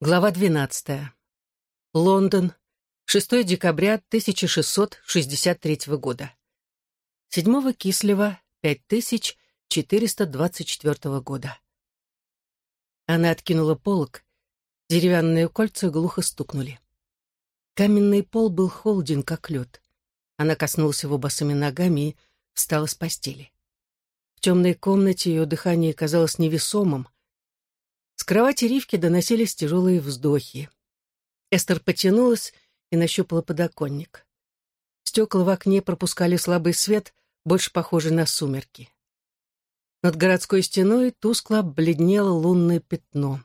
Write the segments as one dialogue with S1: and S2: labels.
S1: Глава 12. Лондон. 6 декабря 1663 года. 7 Кислева 5424 года. Она откинула полог. Деревянные кольца глухо стукнули. Каменный пол был холоден, как лед. Она коснулась его босыми ногами и встала с постели. В темной комнате ее дыхание казалось невесомым, кровати Ривки доносились тяжелые вздохи. Эстер потянулась и нащупала подоконник. Стекла в окне пропускали слабый свет, больше похожий на сумерки. Над городской стеной тускло бледнело лунное пятно.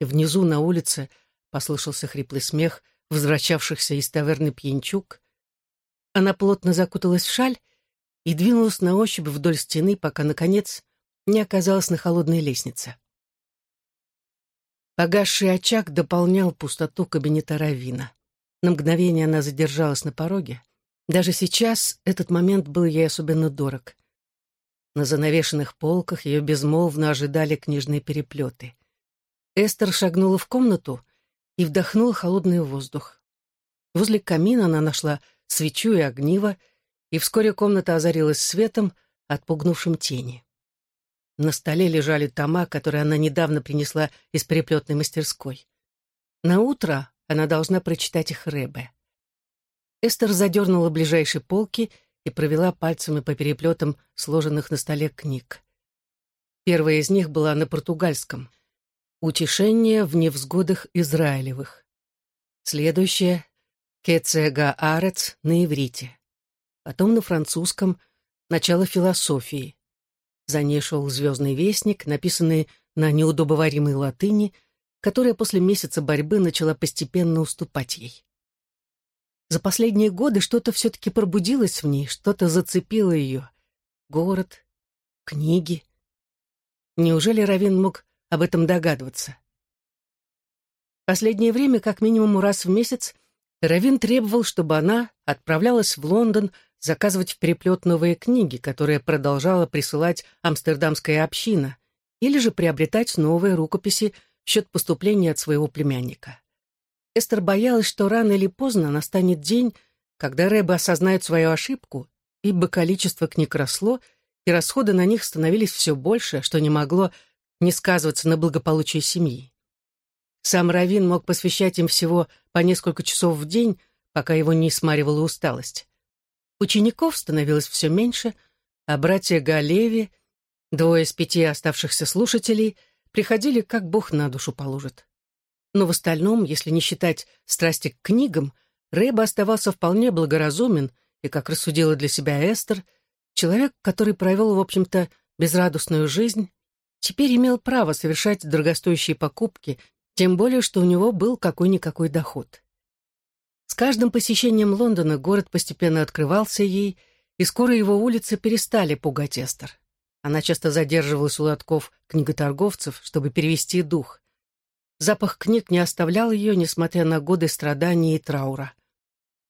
S1: И внизу на улице послышался хриплый смех возвращавшихся из таверны пьянчук. Она плотно закуталась в шаль и двинулась на ощупь вдоль стены, пока, наконец, не оказалась на холодной лестнице. Погасший очаг дополнял пустоту кабинета Равина. На мгновение она задержалась на пороге. Даже сейчас этот момент был ей особенно дорог. На занавешенных полках ее безмолвно ожидали книжные переплеты. Эстер шагнула в комнату и вдохнула холодный воздух. Возле камина она нашла свечу и огниво, и вскоре комната озарилась светом, отпугнувшим тени. На столе лежали тома, которые она недавно принесла из переплетной мастерской. На утро она должна прочитать их Рэбе. Эстер задернула ближайшие полки и провела пальцами по переплетам сложенных на столе книг. Первая из них была на португальском «Утешение в невзгодах Израилевых». Следующая «Кецега Арец» на иврите. Потом на французском «Начало философии». За ней шел «Звездный вестник», написанный на неудобоваримой латыни, которая после месяца борьбы начала постепенно уступать ей. За последние годы что-то все-таки пробудилось в ней, что-то зацепило ее. Город, книги. Неужели Равин мог об этом догадываться? Последнее время, как минимум раз в месяц, Равин требовал, чтобы она отправлялась в Лондон заказывать в переплет новые книги, которые продолжала присылать амстердамская община, или же приобретать новые рукописи в счет поступления от своего племянника. Эстер боялась, что рано или поздно настанет день, когда Рэбе осознает свою ошибку, ибо количество книг росло, и расходы на них становились все больше, что не могло не сказываться на благополучии семьи. Сам Равин мог посвящать им всего по несколько часов в день, пока его не смаривала усталость. Учеников становилось все меньше, а братья Галеви, двое из пяти оставшихся слушателей, приходили, как Бог на душу положит. Но в остальном, если не считать страсти к книгам, Рэба оставался вполне благоразумен и, как рассудила для себя Эстер, человек, который провел, в общем-то, безрадостную жизнь, теперь имел право совершать дорогостоящие покупки, тем более, что у него был какой-никакой доход. С каждым посещением Лондона город постепенно открывался ей, и скоро его улицы перестали пугать Эстер. Она часто задерживалась у лотков книготорговцев, чтобы перевести дух. Запах книг не оставлял ее, несмотря на годы страданий и траура.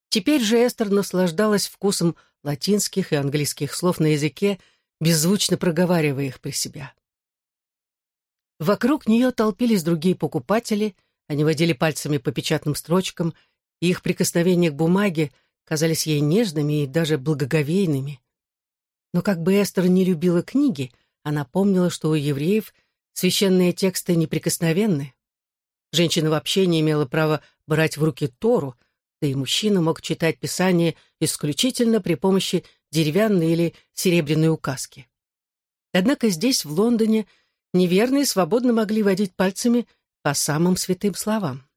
S1: Теперь же Эстер наслаждалась вкусом латинских и английских слов на языке, беззвучно проговаривая их при себя. Вокруг нее толпились другие покупатели, они водили пальцами по печатным строчкам — и их прикосновения к бумаге казались ей нежными и даже благоговейными. Но как бы Эстер не любила книги, она помнила, что у евреев священные тексты неприкосновенны. Женщина вообще не имела права брать в руки Тору, да и мужчина мог читать Писание исключительно при помощи деревянной или серебряной указки. Однако здесь, в Лондоне, неверные свободно могли водить пальцами по самым святым словам.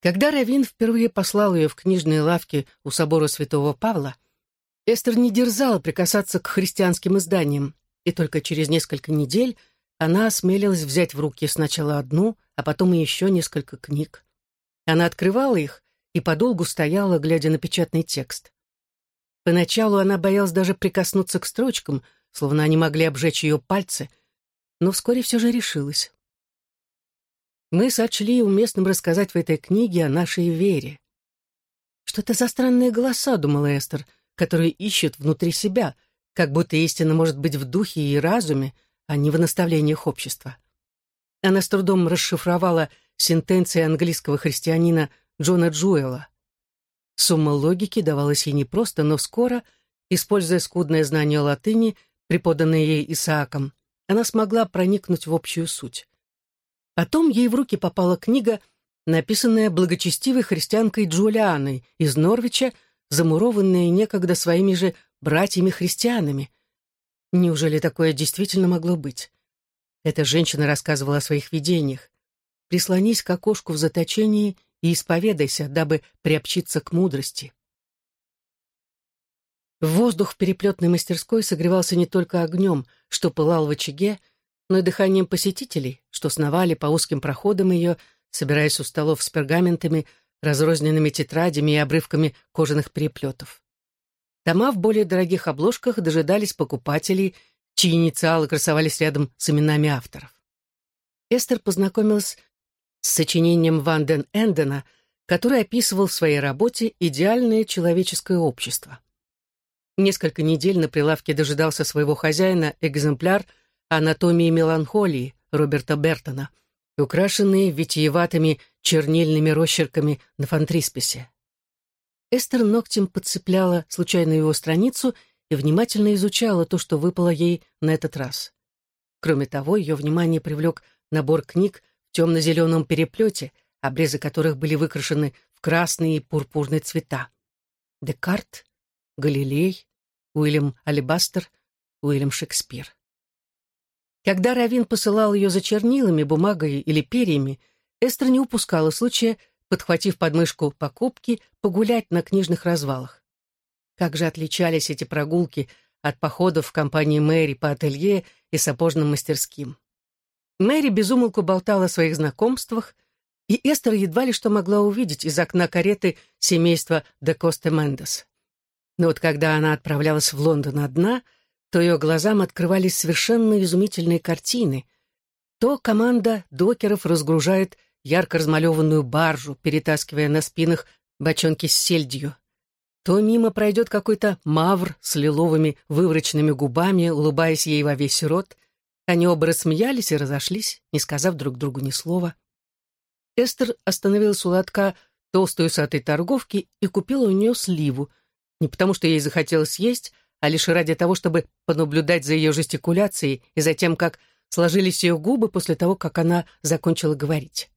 S1: Когда Равин впервые послал ее в книжные лавки у собора святого Павла, Эстер не дерзала прикасаться к христианским изданиям, и только через несколько недель она осмелилась взять в руки сначала одну, а потом и еще несколько книг. Она открывала их и подолгу стояла, глядя на печатный текст. Поначалу она боялась даже прикоснуться к строчкам, словно они могли обжечь ее пальцы, но вскоре все же решилась мы сочли уместным рассказать в этой книге о нашей вере. Что это за странные голоса, думала Эстер, которые ищут внутри себя, как будто истина может быть в духе и разуме, а не в наставлениях общества. Она с трудом расшифровала сентенции английского христианина Джона Джуэла. Сумма логики давалась ей непросто, но скоро, используя скудное знание латыни, преподанное ей Исааком, она смогла проникнуть в общую суть. Потом ей в руки попала книга, написанная благочестивой христианкой Джулианой из Норвича, замурованная некогда своими же братьями-христианами. Неужели такое действительно могло быть? Эта женщина рассказывала о своих видениях. «Прислонись к окошку в заточении и исповедайся, дабы приобщиться к мудрости». Воздух в переплетной мастерской согревался не только огнем, что пылал в очаге, но и дыханием посетителей, что сновали по узким проходам ее, собираясь у столов с пергаментами, разрозненными тетрадями и обрывками кожаных переплетов. Тома в более дорогих обложках дожидались покупателей, чьи инициалы красовались рядом с именами авторов. Эстер познакомилась с сочинением Ван ден Эндена, который описывал в своей работе идеальное человеческое общество. Несколько недель на прилавке дожидался своего хозяина экземпляр «Анатомии меланхолии» Роберта Бертона, украшенный витиеватыми чернильными росчерками на фонтрисписе. Эстер ногтем подцепляла случайно его страницу и внимательно изучала то, что выпало ей на этот раз. Кроме того, ее внимание привлек набор книг в темно-зеленом переплете, обрезы которых были выкрашены в красные и пурпурные цвета. Декарт, Галилей, Уильям Алибастер, Уильям Шекспир. Когда Равин посылал ее за чернилами, бумагой или перьями, Эстер не упускала случая, подхватив подмышку покупки, погулять на книжных развалах. Как же отличались эти прогулки от походов в компании Мэри по ателье и сапожным мастерским. Мэри безумолку болтала о своих знакомствах, и Эстер едва ли что могла увидеть из окна кареты семейства де Косте Мендес. Но вот когда она отправлялась в Лондон одна, то ее глазам открывались совершенно изумительные картины. То команда докеров разгружает ярко размалеванную баржу, перетаскивая на спинах бочонки с сельдью. То мимо пройдет какой-то мавр с лиловыми выворочными губами, улыбаясь ей во весь рот. Они оба рассмеялись и разошлись, не сказав друг другу ни слова. Эстер остановилась у лотка толстой усатой торговки и купила у нее сливу, не потому, что ей захотелось есть, а лишь ради того, чтобы понаблюдать за ее жестикуляцией и за тем, как сложились ее губы после того, как она закончила говорить.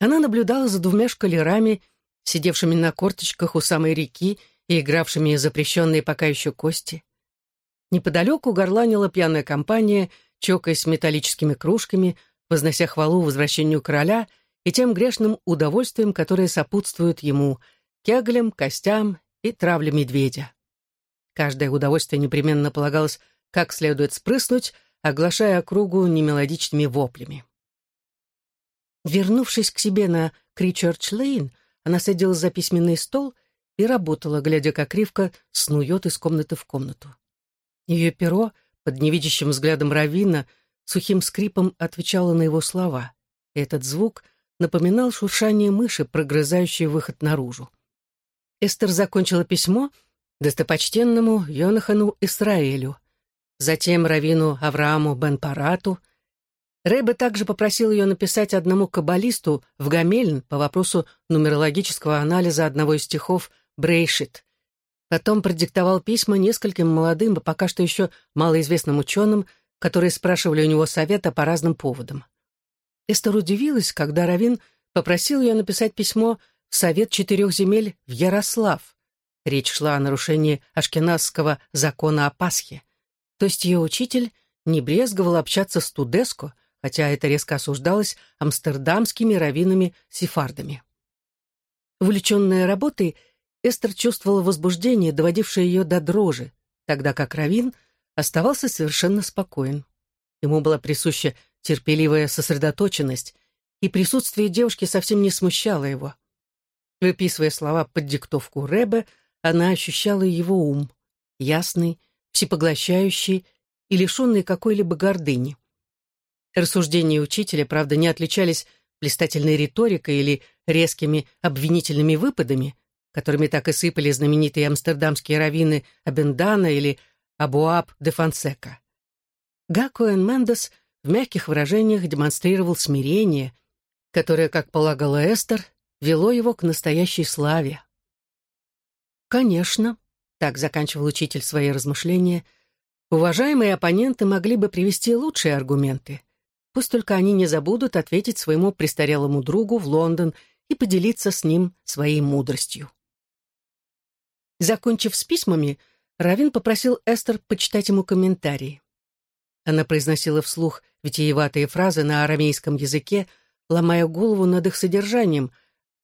S1: Она наблюдала за двумя шкалерами, сидевшими на корточках у самой реки и игравшими запрещенные пока еще кости. Неподалеку горланила пьяная компания, чокаясь металлическими кружками, вознося хвалу возвращению короля и тем грешным удовольствием, которое сопутствует ему, кеглям, костям и травля медведя. Каждое удовольствие непременно полагалось как следует спрыснуть, оглашая округу немелодичными воплями. Вернувшись к себе на Кричерч-Лейн, она садилась за письменный стол и работала, глядя, как Ривка снует из комнаты в комнату. Ее перо, под невидящим взглядом Равина, сухим скрипом отвечало на его слова, и этот звук напоминал шуршание мыши, прогрызающей выход наружу. Эстер закончила письмо достопочтенному Йонахану Исраэлю, затем равину Аврааму Бен-Парату. Рэбе также попросил ее написать одному каббалисту в Гамельн по вопросу нумерологического анализа одного из стихов Брейшит. Потом продиктовал письма нескольким молодым и пока что еще малоизвестным ученым, которые спрашивали у него совета по разным поводам. Эстер удивилась, когда Равин попросил ее написать письмо Совет четырех земель в Ярослав. Речь шла о нарушении ашкеназского закона о Пасхе. То есть ее учитель не брезговал общаться с Тудеско, хотя это резко осуждалось амстердамскими раввинами-сефардами. Увлеченная работой, Эстер чувствовала возбуждение, доводившее ее до дрожи, тогда как Равин оставался совершенно спокоен. Ему была присуща терпеливая сосредоточенность, и присутствие девушки совсем не смущало его. Выписывая слова под диктовку Рэбе, она ощущала его ум, ясный, всепоглощающий и лишенный какой-либо гордыни. Рассуждения учителя, правда, не отличались блистательной риторикой или резкими обвинительными выпадами, которыми так и сыпали знаменитые амстердамские раввины Абендана или Абуаб де Фонсека. Гакуэн Мендес в мягких выражениях демонстрировал смирение, которое, как полагала Эстер, вело его к настоящей славе. «Конечно», — так заканчивал учитель свои размышления, «уважаемые оппоненты могли бы привести лучшие аргументы. Пусть только они не забудут ответить своему престарелому другу в Лондон и поделиться с ним своей мудростью». Закончив с письмами, Равин попросил Эстер почитать ему комментарии. Она произносила вслух витиеватые фразы на арамейском языке, ломая голову над их содержанием,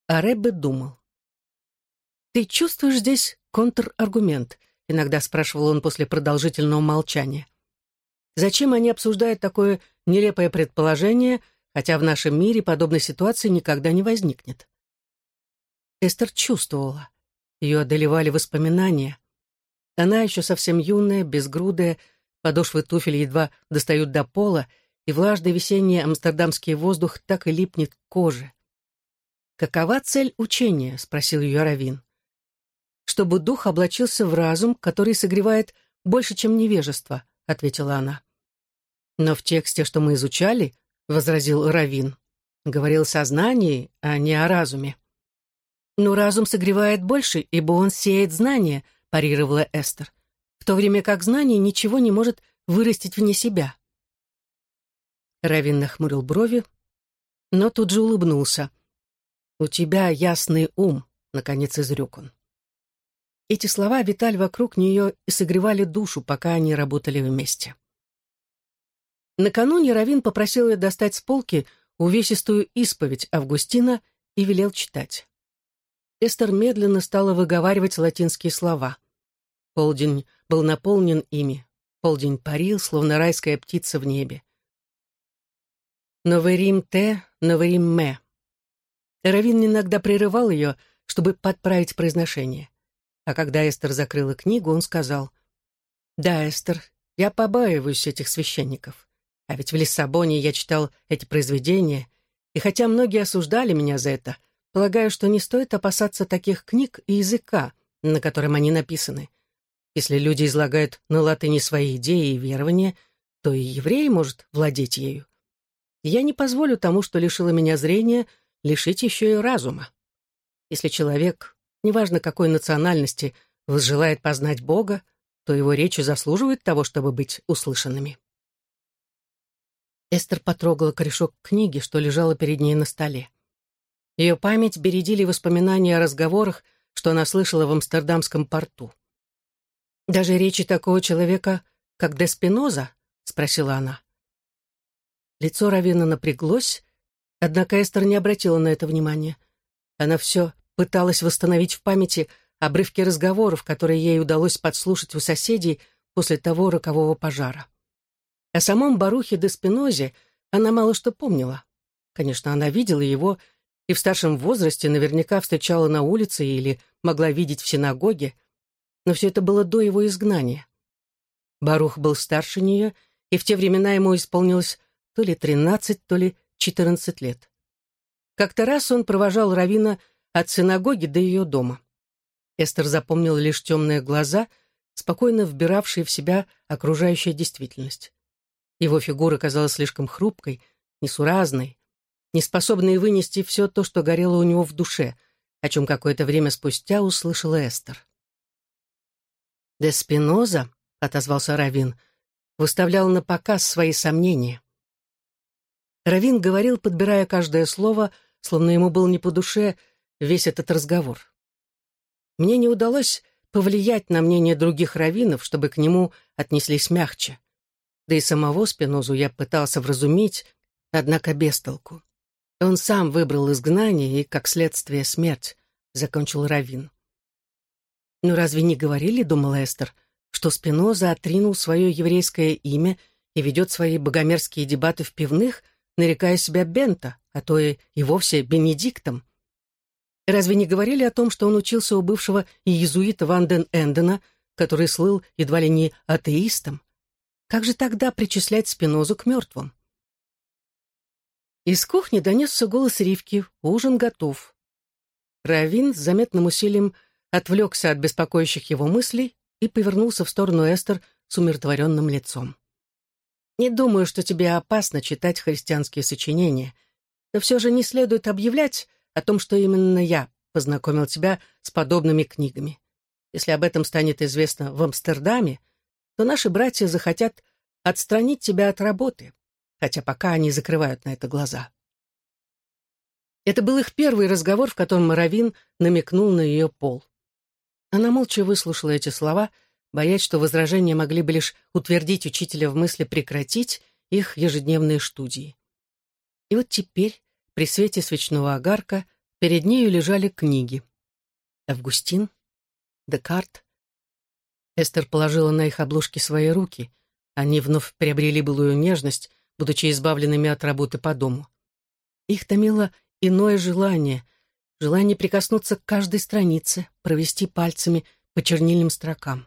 S1: а Рэббе думал. «Ты чувствуешь здесь контраргумент?» — иногда спрашивал он после продолжительного молчания. «Зачем они обсуждают такое нелепое предположение, хотя в нашем мире подобной ситуации никогда не возникнет?» Эстер чувствовала. Ее одолевали воспоминания. Она еще совсем юная, безгрудая, подошвы туфель едва достают до пола, и влажный весенний амстердамский воздух так и липнет к коже. «Какова цель учения?» — спросил ее Равин чтобы дух облачился в разум, который согревает больше, чем невежество», — ответила она. «Но в тексте, что мы изучали, — возразил Равин, — говорил о сознании, а не о разуме». «Но разум согревает больше, ибо он сеет знания», — парировала Эстер, «в то время как знание ничего не может вырастить вне себя». Равин нахмурил брови, но тут же улыбнулся. «У тебя ясный ум», — наконец изрек он. Эти слова витали вокруг нее и согревали душу, пока они работали вместе. Накануне Равин попросил ее достать с полки увесистую исповедь Августина и велел читать. Эстер медленно стала выговаривать латинские слова. Полдень был наполнен ими, полдень парил, словно райская птица в небе. «Новерим те, новерим ме». Равин иногда прерывал ее, чтобы подправить произношение. А когда Эстер закрыла книгу, он сказал, «Да, Эстер, я побаиваюсь этих священников. А ведь в Лиссабоне я читал эти произведения, и хотя многие осуждали меня за это, полагаю, что не стоит опасаться таких книг и языка, на котором они написаны. Если люди излагают на латыни свои идеи и верования, то и еврей может владеть ею. я не позволю тому, что лишило меня зрения, лишить еще и разума. Если человек неважно какой национальности, возжелает познать Бога, то его речи заслуживают того, чтобы быть услышанными. Эстер потрогала корешок книги, что лежала перед ней на столе. Ее память бередили воспоминания о разговорах, что она слышала в Амстердамском порту. «Даже речи такого человека, как Деспиноза?» — спросила она. Лицо Равина напряглось, однако Эстер не обратила на это внимания. Она все пыталась восстановить в памяти обрывки разговоров, которые ей удалось подслушать у соседей после того рокового пожара. О самом Барухе де Спинозе она мало что помнила. Конечно, она видела его и в старшем возрасте наверняка встречала на улице или могла видеть в синагоге, но все это было до его изгнания. Барух был старше нее, и в те времена ему исполнилось то ли тринадцать, то ли четырнадцать лет. Как-то раз он провожал Равина от синагоги до ее дома. Эстер запомнила лишь темные глаза, спокойно вбиравшие в себя окружающая действительность. Его фигура казалась слишком хрупкой, несуразной, неспособной вынести все то, что горело у него в душе, о чем какое-то время спустя услышала Эстер. «Де Спиноза», — отозвался Равин, — выставлял на показ свои сомнения. Равин говорил, подбирая каждое слово, словно ему был не по душе — весь этот разговор. Мне не удалось повлиять на мнение других раввинов, чтобы к нему отнеслись мягче. Да и самого Спинозу я пытался вразумить, однако без толку. Он сам выбрал изгнание и, как следствие, смерть, — закончил Равин. «Ну разве не говорили, — думала Эстер, — что Спиноза отринул свое еврейское имя и ведет свои богомерзкие дебаты в пивных, нарекая себя Бента, а то и, и вовсе Бенедиктом? Разве не говорили о том, что он учился у бывшего иезуита Ван ден Эндена, который слыл едва ли не атеистом? Как же тогда причислять Спинозу к мертвым? Из кухни донесся голос Ривки «Ужин готов». Равин с заметным усилием отвлекся от беспокоящих его мыслей и повернулся в сторону Эстер с умиротворенным лицом. Не думаю, что тебе опасно читать христианские сочинения, но все же не следует объявлять о том, что именно я познакомил тебя с подобными книгами. Если об этом станет известно в Амстердаме, то наши братья захотят отстранить тебя от работы, хотя пока они закрывают на это глаза. Это был их первый разговор, в котором Равин намекнул на ее пол. Она молча выслушала эти слова — боясь, что возражения могли бы лишь утвердить учителя в мысли прекратить их ежедневные студии. И вот теперь, при свете свечного огарка, перед нею лежали книги. Августин, Декарт. Эстер положила на их обложки свои руки. Они вновь приобрели былую нежность, будучи избавленными от работы по дому. Их томило иное желание, желание прикоснуться к каждой странице, провести пальцами по чернильным строкам.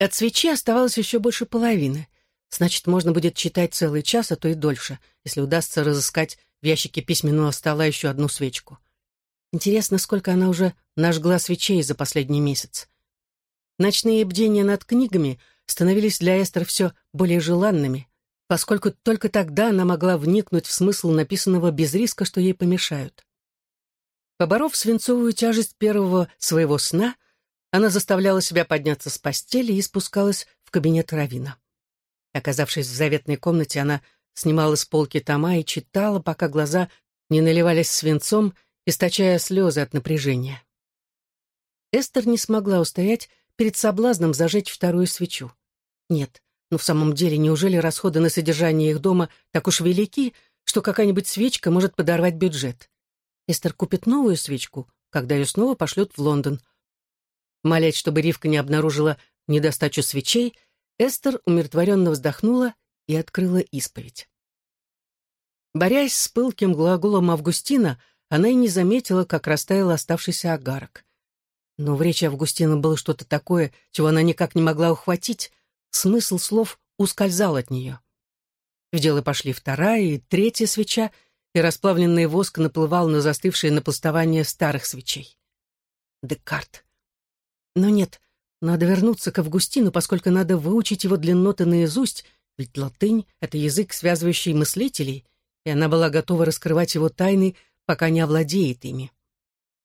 S1: От свечи оставалось еще больше половины. Значит, можно будет читать целый час, а то и дольше, если удастся разыскать в ящике письменного стола еще одну свечку. Интересно, сколько она уже нажгла свечей за последний месяц. Ночные бдения над книгами становились для Эстер все более желанными, поскольку только тогда она могла вникнуть в смысл написанного без риска, что ей помешают. Поборов свинцовую тяжесть первого своего сна — она заставляла себя подняться с постели и спускалась в кабинет Равина. Оказавшись в заветной комнате, она снимала с полки тома и читала, пока глаза не наливались свинцом, источая слезы от напряжения. Эстер не смогла устоять перед соблазном зажечь вторую свечу. Нет, но в самом деле, неужели расходы на содержание их дома так уж велики, что какая-нибудь свечка может подорвать бюджет? Эстер купит новую свечку, когда ее снова пошлют в Лондон, Молясь, чтобы Ривка не обнаружила недостачу свечей, Эстер умиротворенно вздохнула и открыла исповедь. Борясь с пылким глаголом Августина, она и не заметила, как растаял оставшийся агарок. Но в речи Августина было что-то такое, чего она никак не могла ухватить, смысл слов ускользал от нее. В дело пошли вторая и третья свеча, и расплавленный воск наплывал на застывшие напластование старых свечей. Декарт. Но нет, надо вернуться к Августину, поскольку надо выучить его длинноты наизусть, ведь латынь — это язык, связывающий мыслителей, и она была готова раскрывать его тайны, пока не овладеет ими.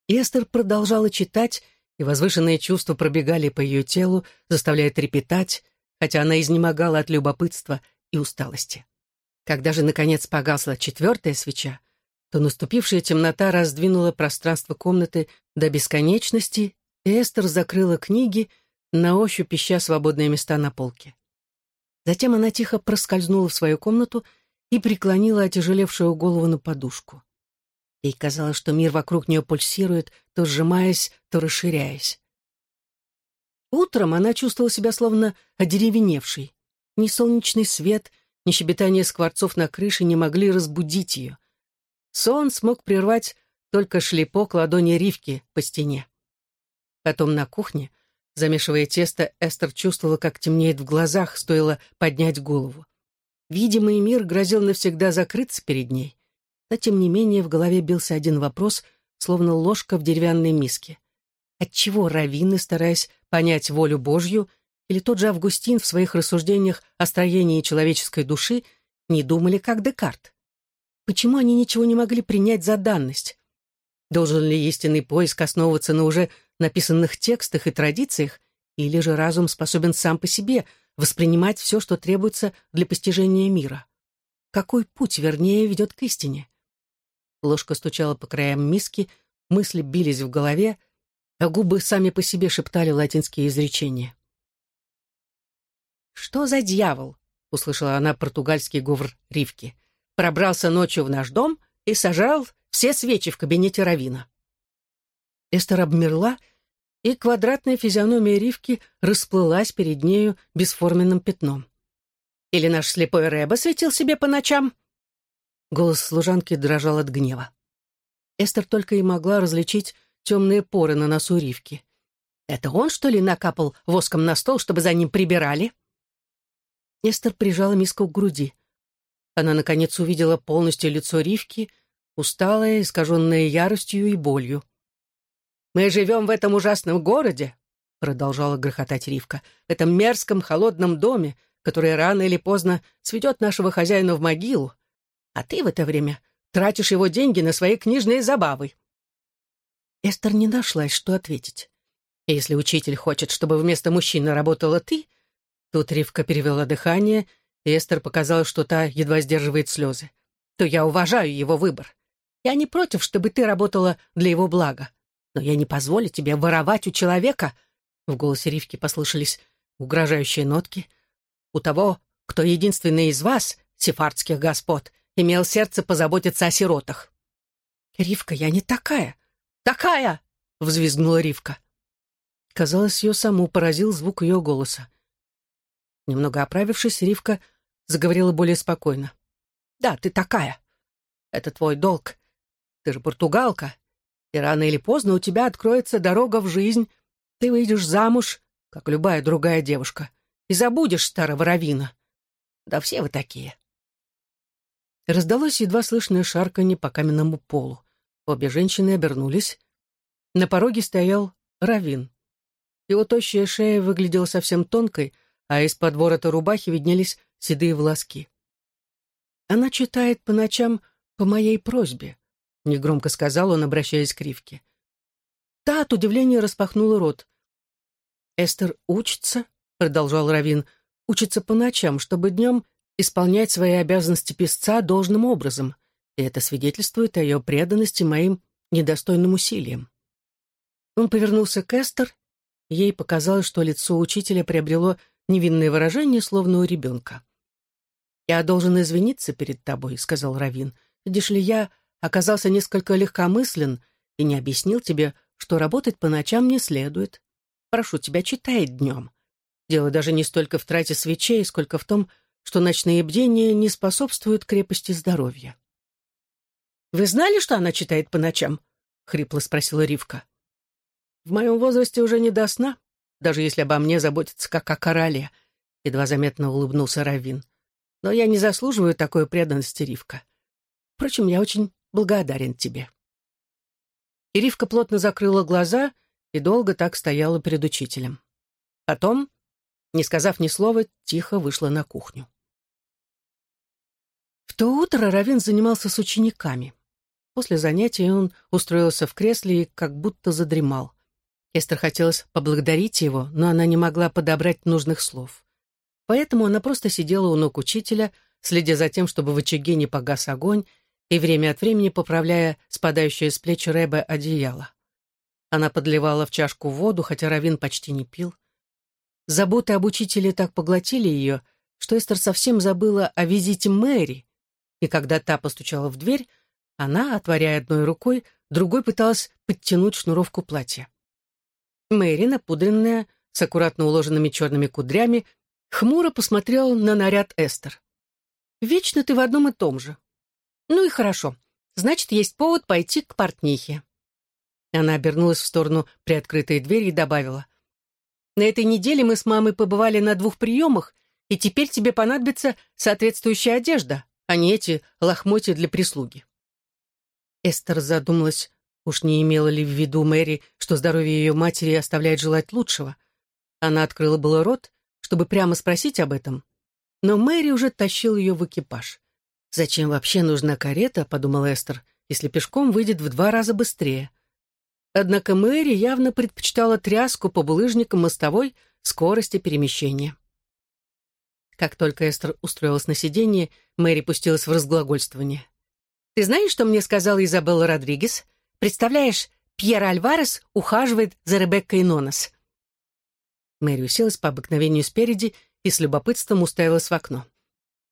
S1: Эстер продолжала читать, и возвышенные чувства пробегали по ее телу, заставляя трепетать, хотя она изнемогала от любопытства и усталости. Когда же, наконец, погасла четвертая свеча, то наступившая темнота раздвинула пространство комнаты до бесконечности Эстер закрыла книги, на ощупь ища свободные места на полке. Затем она тихо проскользнула в свою комнату и преклонила отяжелевшую голову на подушку. Ей казалось, что мир вокруг нее пульсирует, то сжимаясь, то расширяясь. Утром она чувствовала себя словно одеревеневшей. Ни солнечный свет, ни щебетание скворцов на крыше не могли разбудить ее. Сон смог прервать только шлепок ладони Ривки по стене. Потом на кухне, замешивая тесто, Эстер чувствовала, как темнеет в глазах, стоило поднять голову. Видимый мир грозил навсегда закрыться перед ней. Но, тем не менее, в голове бился один вопрос, словно ложка в деревянной миске. Отчего раввины, стараясь понять волю Божью, или тот же Августин в своих рассуждениях о строении человеческой души не думали, как Декарт? Почему они ничего не могли принять за данность? Должен ли истинный поиск основываться на уже написанных текстах и традициях, или же разум способен сам по себе воспринимать все, что требуется для постижения мира? Какой путь, вернее, ведет к истине? Ложка стучала по краям миски, мысли бились в голове, а губы сами по себе шептали латинские изречения. «Что за дьявол?» — услышала она португальский говор Ривки. «Пробрался ночью в наш дом и сожрал все свечи в кабинете Равина». Эстер обмерла, и квадратная физиономия Ривки расплылась перед нею бесформенным пятном. «Или наш слепой Рэба светил себе по ночам?» Голос служанки дрожал от гнева. Эстер только и могла различить темные поры на носу Ривки. «Это он, что ли, накапал воском на стол, чтобы за ним прибирали?» Эстер прижала миску к груди. Она, наконец, увидела полностью лицо Ривки, усталое, искаженное яростью и болью. «Мы живем в этом ужасном городе», — продолжала грохотать Ривка, «в этом мерзком холодном доме, которая рано или поздно сведет нашего хозяина в могилу, а ты в это время тратишь его деньги на свои книжные забавы». Эстер не нашлась, что ответить. «Если учитель хочет, чтобы вместо мужчины работала ты...» Тут Ривка перевела дыхание, и Эстер показала, что та едва сдерживает слезы. «То я уважаю его выбор. Я не против, чтобы ты работала для его блага. Но я не позволю тебе воровать у человека...» В голосе Ривки послышались угрожающие нотки. «У того, кто единственный из вас, сефардских господ, имел сердце позаботиться о сиротах». «Ривка, я не такая!» «Такая!» — взвизгнула Ривка. Казалось, ее саму поразил звук ее голоса. Немного оправившись, Ривка заговорила более спокойно. «Да, ты такая. Это твой долг. Ты же португалка. И рано или поздно у тебя откроется дорога в жизнь. Ты выйдешь замуж, как любая другая девушка, и забудешь старого равина. Да все вы такие». Раздалось едва слышное шарканье по каменному полу. Обе женщины обернулись. На пороге стоял Равин. Его тощая шея выглядела совсем тонкой, а из-под ворота рубахи виднелись седые волоски. «Она читает по ночам по моей просьбе», — негромко сказал он, обращаясь к Ривке. Та от удивления распахнула рот. «Эстер учится», — продолжал Равин, — «учится по ночам, чтобы днем исполнять свои обязанности писца должным образом, и это свидетельствует о ее преданности моим недостойным усилиям». Он повернулся к Эстер, ей показалось, что лицо учителя приобрело невинное выражение, словно у ребенка. «Я должен извиниться перед тобой», — сказал Равин. «Видишь ли, я оказался несколько легкомыслен и не объяснил тебе, что работать по ночам не следует. Прошу тебя, читай днем. Дело даже не столько в трате свечей, сколько в том, что ночные бдения не способствуют крепости здоровья». «Вы знали, что она читает по ночам?» — хрипло спросила Ривка. «В моем возрасте уже не до сна», даже если обо мне заботятся как о короле», — едва заметно улыбнулся Равин. «Но я не заслуживаю такой преданности, Ривка. Впрочем, я очень благодарен тебе». И плотно закрыла глаза и долго так стояла перед учителем. Потом, не сказав ни слова, тихо вышла на кухню. В то утро Равин занимался с учениками. После занятий он устроился в кресле и как будто задремал. Эстер хотелось поблагодарить его, но она не могла подобрать нужных слов. Поэтому она просто сидела у ног учителя, следя за тем, чтобы в очаге не погас огонь, и время от времени поправляя спадающее с плеч Рэбе одеяло. Она подливала в чашку воду, хотя Равин почти не пил. Заботы об учителе так поглотили ее, что Эстер совсем забыла о визите Мэри, и когда та постучала в дверь, она, отворяя одной рукой, другой пыталась подтянуть шнуровку платья. Мэри, напудренная, с аккуратно уложенными черными кудрями, хмуро посмотрела на наряд Эстер. «Вечно ты в одном и том же». «Ну и хорошо. Значит, есть повод пойти к портнихе». Она обернулась в сторону приоткрытой двери и добавила. «На этой неделе мы с мамой побывали на двух приемах, и теперь тебе понадобится соответствующая одежда, а не эти лохмотья для прислуги». Эстер задумалась, Уж не имела ли в виду Мэри, что здоровье ее матери оставляет желать лучшего? Она открыла было рот, чтобы прямо спросить об этом, но Мэри уже тащил ее в экипаж. «Зачем вообще нужна карета?» — подумал Эстер, «если пешком выйдет в два раза быстрее». Однако Мэри явно предпочитала тряску по булыжникам мостовой скорости перемещения. Как только Эстер устроилась на сиденье, Мэри пустилась в разглагольствование. «Ты знаешь, что мне сказала Изабелла Родригес? Представляешь, Пьер Альварес ухаживает за Ребеккой Нонос. Мэри уселась по обыкновению спереди и с любопытством уставилась в окно.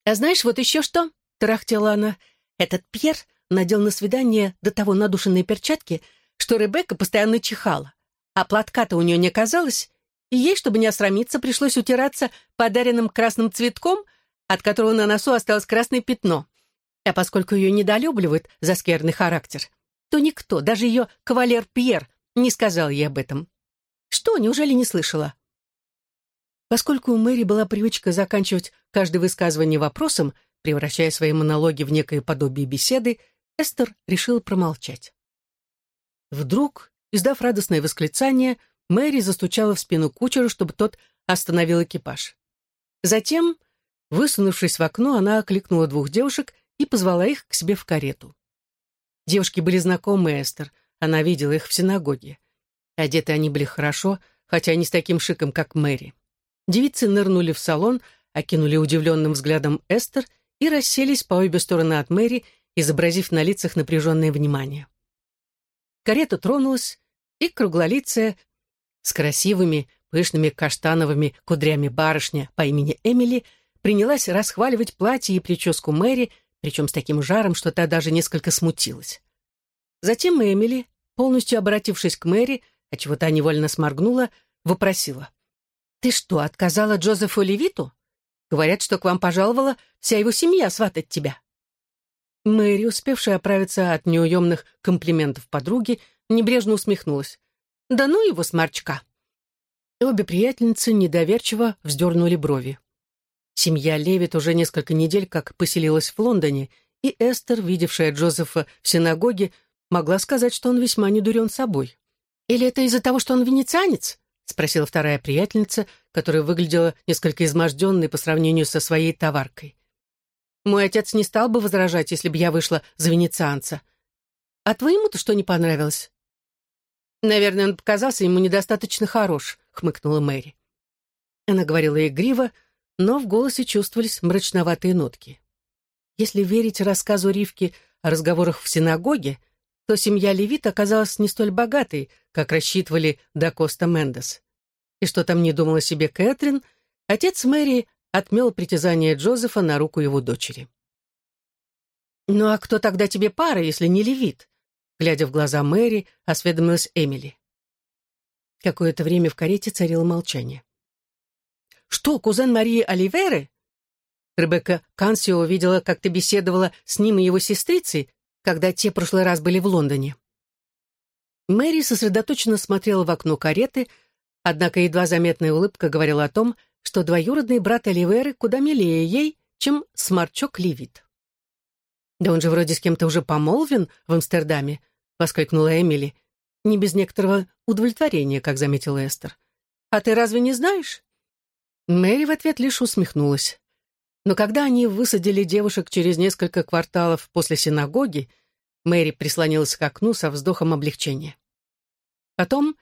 S1: «А знаешь, вот еще что?» — тарахтела она. «Этот Пьер надел на свидание до того надушенные перчатки, что Ребекка постоянно чихала. А платка-то у нее не оказалось, и ей, чтобы не осрамиться, пришлось утираться подаренным красным цветком, от которого на носу осталось красное пятно. А поскольку ее недолюбливают за скверный характер, то никто, даже ее кавалер Пьер, не сказал ей об этом. Что, неужели не слышала? Поскольку у Мэри была привычка заканчивать каждое высказывание вопросом, превращая свои монологи в некое подобие беседы, Эстер решила промолчать. Вдруг, издав радостное восклицание, Мэри застучала в спину кучера, чтобы тот остановил экипаж. Затем, высунувшись в окно, она окликнула двух девушек и позвала их к себе в карету. Девушки были знакомы Эстер, она видела их в синагоге. Одеты они были хорошо, хотя не с таким шиком, как Мэри. Девицы нырнули в салон, окинули удивленным взглядом Эстер и расселись по обе стороны от Мэри, изобразив на лицах напряженное внимание. Карета тронулась, и круглолицая, с красивыми, пышными каштановыми кудрями барышня по имени Эмили принялась расхваливать платье и прическу Мэри, причем с таким жаром, что та даже несколько смутилась. Затем Эмили, полностью обратившись к Мэри, отчего та невольно сморгнула, вопросила. «Ты что, отказала Джозефу Левиту? Говорят, что к вам пожаловала вся его семья сватать тебя». Мэри, успевшая оправиться от неуемных комплиментов подруги, небрежно усмехнулась. «Да ну его, сморчка!» Обе приятельницы недоверчиво вздернули брови. Семья Левит уже несколько недель как поселилась в Лондоне, и Эстер, видевшая Джозефа в синагоге, могла сказать, что он весьма недурен собой. «Или это из-за того, что он венецианец?» — спросила вторая приятельница, которая выглядела несколько изможденной по сравнению со своей товаркой. «Мой отец не стал бы возражать, если бы я вышла за венецианца. А твоему-то что не понравилось?» «Наверное, он показался ему недостаточно хорош», — хмыкнула Мэри. Она говорила игриво, но в голосе чувствовались мрачноватые нотки. Если верить рассказу Ривки о разговорах в синагоге, то семья Левит оказалась не столь богатой, как рассчитывали до Коста Мендес. И что там не думала себе Кэтрин, отец Мэри отмел притязание Джозефа на руку его дочери. «Ну а кто тогда тебе пара, если не Левит?» Глядя в глаза Мэри, осведомилась Эмили. Какое-то время в карете царило молчание. «Что, кузен Марии Оливеры?» Ребекка Кансио увидела, как ты беседовала с ним и его сестрицей, когда те прошлый раз были в Лондоне. Мэри сосредоточенно смотрела в окно кареты, однако едва заметная улыбка говорила о том, что двоюродный брат Оливеры куда милее ей, чем сморчок Ливит. «Да он же вроде с кем-то уже помолвен в Амстердаме», — воскликнула Эмили, не без некоторого удовлетворения, как заметила Эстер. «А ты разве не знаешь?» Мэри в ответ лишь усмехнулась. Но когда они высадили девушек через несколько кварталов после синагоги, Мэри прислонилась к окну со вздохом облегчения. Потом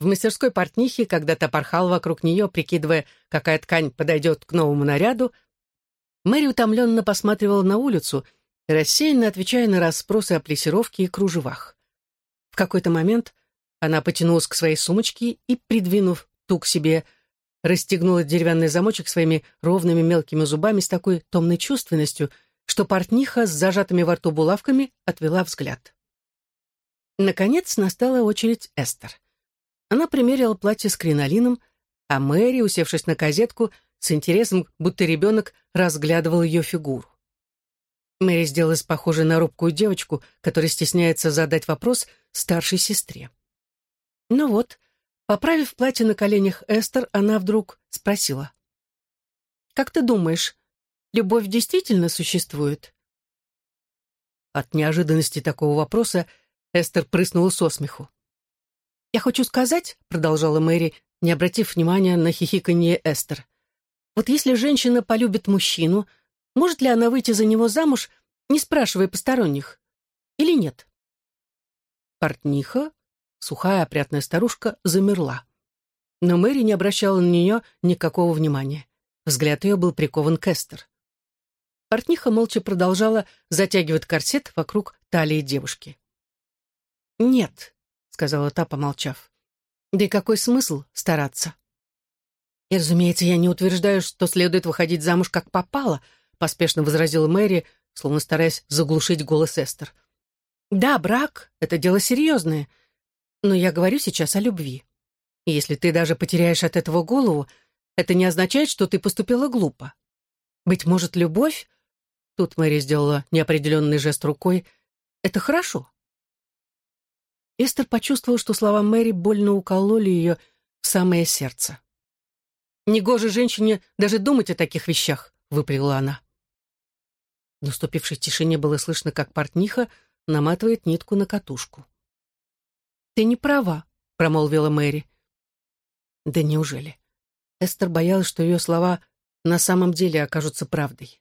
S1: в мастерской портнихи, когда та порхал вокруг нее, прикидывая, какая ткань подойдет к новому наряду, Мэри утомленно посматривала на улицу, рассеянно отвечая на расспросы о плесировке и кружевах. В какой-то момент она потянулась к своей сумочке и, придвинув ту к себе, расстегнула деревянный замочек своими ровными мелкими зубами с такой томной чувственностью, что портниха с зажатыми во рту булавками отвела взгляд. Наконец настала очередь Эстер. Она примерила платье с кринолином, а Мэри, усевшись на козетку, с интересом, будто ребенок, разглядывал ее фигуру. Мэри сделалась похожей на робкую девочку, которая стесняется задать вопрос старшей сестре. Ну вот, Поправив платье на коленях Эстер, она вдруг спросила. «Как ты думаешь, любовь действительно существует?» От неожиданности такого вопроса Эстер прыснула со смеху. «Я хочу сказать», — продолжала Мэри, не обратив внимания на хихиканье Эстер, «вот если женщина полюбит мужчину, может ли она выйти за него замуж, не спрашивая посторонних? Или нет?» Портниха, Сухая, опрятная старушка замерла. Но Мэри не обращала на нее никакого внимания. Взгляд ее был прикован к Эстер. Портниха молча продолжала затягивать корсет вокруг талии девушки. «Нет», — сказала та, помолчав. «Да и какой смысл стараться?» «И, разумеется, я не утверждаю, что следует выходить замуж как попало», — поспешно возразила Мэри, словно стараясь заглушить голос Эстер. «Да, брак — это дело серьезное, но я говорю сейчас о любви. И если ты даже потеряешь от этого голову, это не означает, что ты поступила глупо. Быть может, любовь, тут Мэри сделала неопределенный жест рукой, это хорошо. Эстер почувствовала, что слова Мэри больно укололи ее в самое сердце. «Негоже женщине даже думать о таких вещах», — выпрягла она. В наступившей тишине было слышно, как портниха наматывает нитку на катушку. «Ты не права», — промолвила Мэри. Да неужели? Эстер боялась, что ее слова на самом деле окажутся правдой.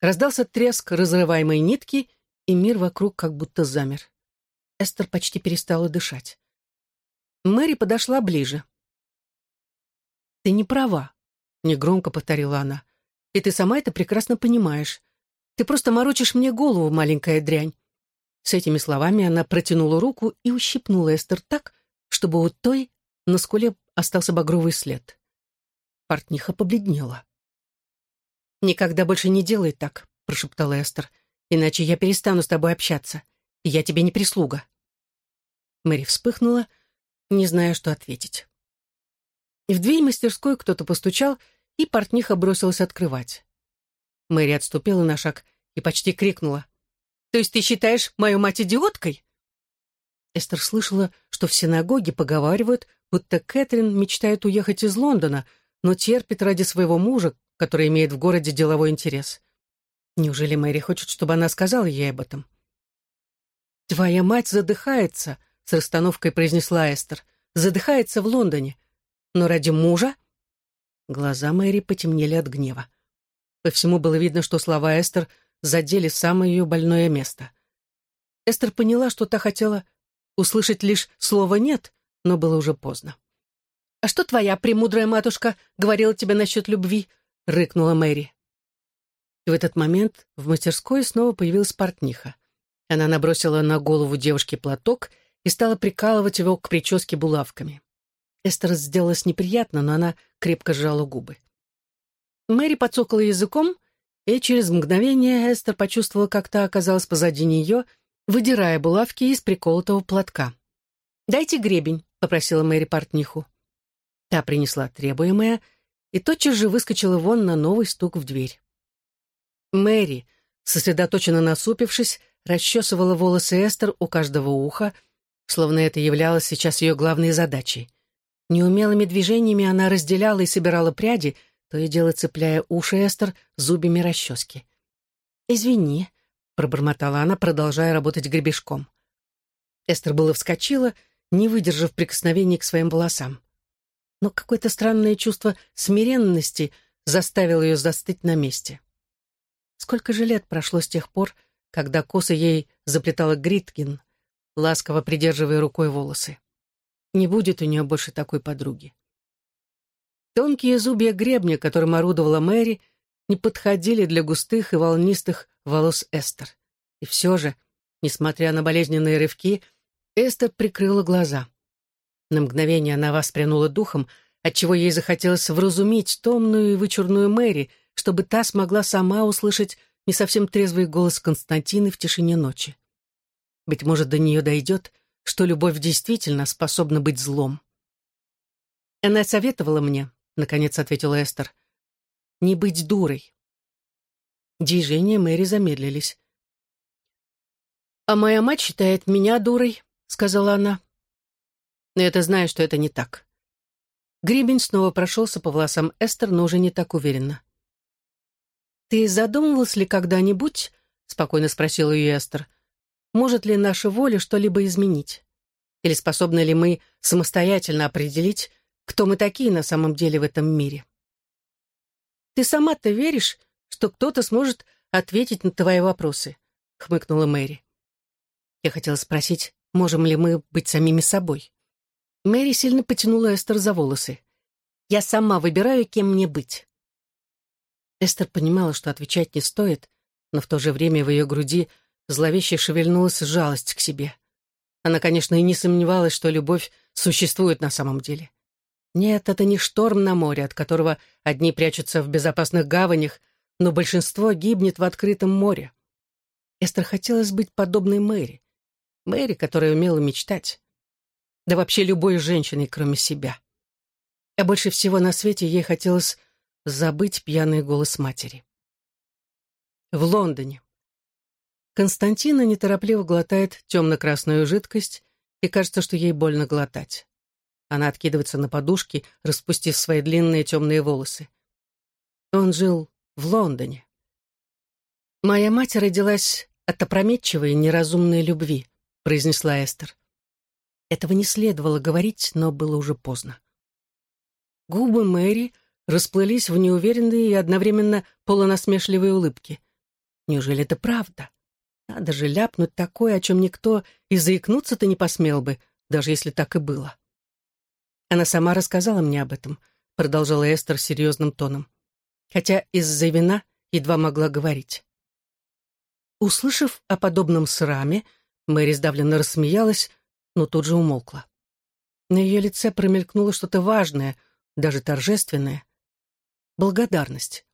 S1: Раздался треск разрываемой нитки, и мир вокруг как будто замер. Эстер почти перестала дышать. Мэри подошла ближе. «Ты не права», — негромко повторила она. «И ты сама это прекрасно понимаешь. Ты просто морочишь мне голову, маленькая дрянь». С этими словами она протянула руку и ущипнула Эстер так, чтобы у той на скуле остался багровый след. Портниха побледнела. «Никогда больше не делай так», — прошептала Эстер, «иначе я перестану с тобой общаться, я тебе не прислуга». Мэри вспыхнула, не зная, что ответить. В дверь мастерской кто-то постучал, и портниха бросилась открывать. Мэри отступила на шаг и почти крикнула. «То есть ты считаешь мою мать идиоткой?» Эстер слышала, что в синагоге поговаривают, будто Кэтрин мечтает уехать из Лондона, но терпит ради своего мужа, который имеет в городе деловой интерес. Неужели Мэри хочет, чтобы она сказала ей об этом? «Твоя мать задыхается», — с расстановкой произнесла Эстер. «Задыхается в Лондоне. Но ради мужа?» Глаза Мэри потемнели от гнева. По всему было видно, что слова Эстер задели самое ее больное место. Эстер поняла, что та хотела услышать лишь слово «нет», но было уже поздно. «А что твоя премудрая матушка говорила тебе насчет любви?» — рыкнула Мэри. И в этот момент в мастерской снова появилась портниха. Она набросила на голову девушки платок и стала прикалывать его к прическе булавками. Эстер сделалось неприятно, но она крепко сжала губы. Мэри подсокала языком, и через мгновение Эстер почувствовала, как та оказалась позади нее, выдирая булавки из приколотого платка. «Дайте гребень», — попросила Мэри портниху. Та принесла требуемое — и тотчас же выскочила вон на новый стук в дверь. Мэри, сосредоточенно насупившись, расчесывала волосы Эстер у каждого уха, словно это являлось сейчас ее главной задачей. Неумелыми движениями она разделяла и собирала пряди, то и дело цепляя уши Эстер зубьями расчески. «Извини», — пробормотала она, продолжая работать гребешком. Эстер было вскочила, не выдержав прикосновений к своим волосам но какое-то странное чувство смиренности заставило ее застыть на месте. Сколько же лет прошло с тех пор, когда косы ей заплетала Гриткин, ласково придерживая рукой волосы. Не будет у нее больше такой подруги. Тонкие зубья гребня, которым орудовала Мэри, не подходили для густых и волнистых волос Эстер. И все же, несмотря на болезненные рывки, Эстер прикрыла глаза. На мгновение она воспрянула духом, отчего ей захотелось вразумить томную и вычурную Мэри, чтобы та смогла сама услышать не совсем трезвый голос Константины в тишине ночи. Быть может, до нее дойдет, что любовь действительно способна быть злом. «Она советовала мне», — наконец ответила Эстер, — «не быть дурой». Движения Мэри замедлились. «А моя мать считает меня дурой», — сказала она но я-то знаю, что это не так. Гребень снова прошелся по волосам Эстер, но уже не так уверенно. «Ты задумывалась ли когда-нибудь, — спокойно спросила ее Эстер, — может ли наша воля что-либо изменить? Или способны ли мы самостоятельно определить, кто мы такие на самом деле в этом мире? Ты сама-то веришь, что кто-то сможет ответить на твои вопросы?» — хмыкнула Мэри. Я хотела спросить, можем ли мы быть самими собой. Мэри сильно потянула Эстер за волосы. «Я сама выбираю, кем мне быть». Эстер понимала, что отвечать не стоит, но в то же время в ее груди зловеще шевельнулась жалость к себе. Она, конечно, и не сомневалась, что любовь существует на самом деле. Нет, это не шторм на море, от которого одни прячутся в безопасных гаванях, но большинство гибнет в открытом море. Эстер хотелось быть подобной Мэри. Мэри, которая умела мечтать да вообще любой женщиной, кроме себя. А больше всего на свете ей хотелось забыть пьяный голос матери. В Лондоне. Константина неторопливо глотает темно-красную жидкость, и кажется, что ей больно глотать. Она откидывается на подушки, распустив свои длинные темные волосы. Он жил в Лондоне. «Моя мать родилась от опрометчивой неразумной любви», — произнесла Эстер. Этого не следовало говорить, но было уже поздно. Губы Мэри расплылись в неуверенные и одновременно полунасмешливые улыбки. Неужели это правда? Надо же ляпнуть такое, о чем никто и заикнуться-то не посмел бы, даже если так и было. Она сама рассказала мне об этом, продолжала Эстер серьезным тоном. Хотя из-за вина едва могла говорить. Услышав о подобном сраме, Мэри сдавленно рассмеялась, но тут же умолкла. На ее лице промелькнуло что-то важное, даже торжественное. Благодарность.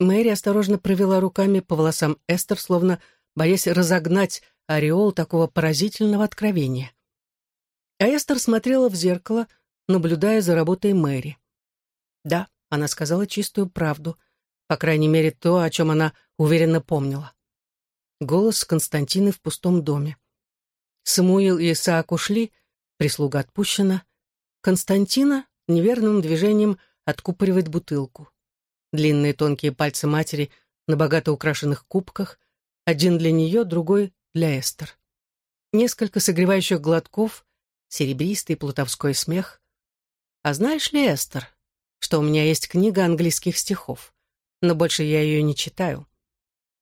S1: Мэри осторожно провела руками по волосам Эстер, словно боясь разогнать ореол такого поразительного откровения. А Эстер смотрела в зеркало, наблюдая за работой Мэри. Да, она сказала чистую правду, по крайней мере, то, о чем она уверенно помнила. Голос Константины в пустом доме. Самуил и Исаак ушли, прислуга отпущена. Константина неверным движением откупоривает бутылку. Длинные тонкие пальцы матери на богато украшенных кубках, один для нее, другой для Эстер. Несколько согревающих глотков, серебристый плутовской смех. А знаешь ли, Эстер, что у меня есть книга английских стихов, но больше я ее не читаю.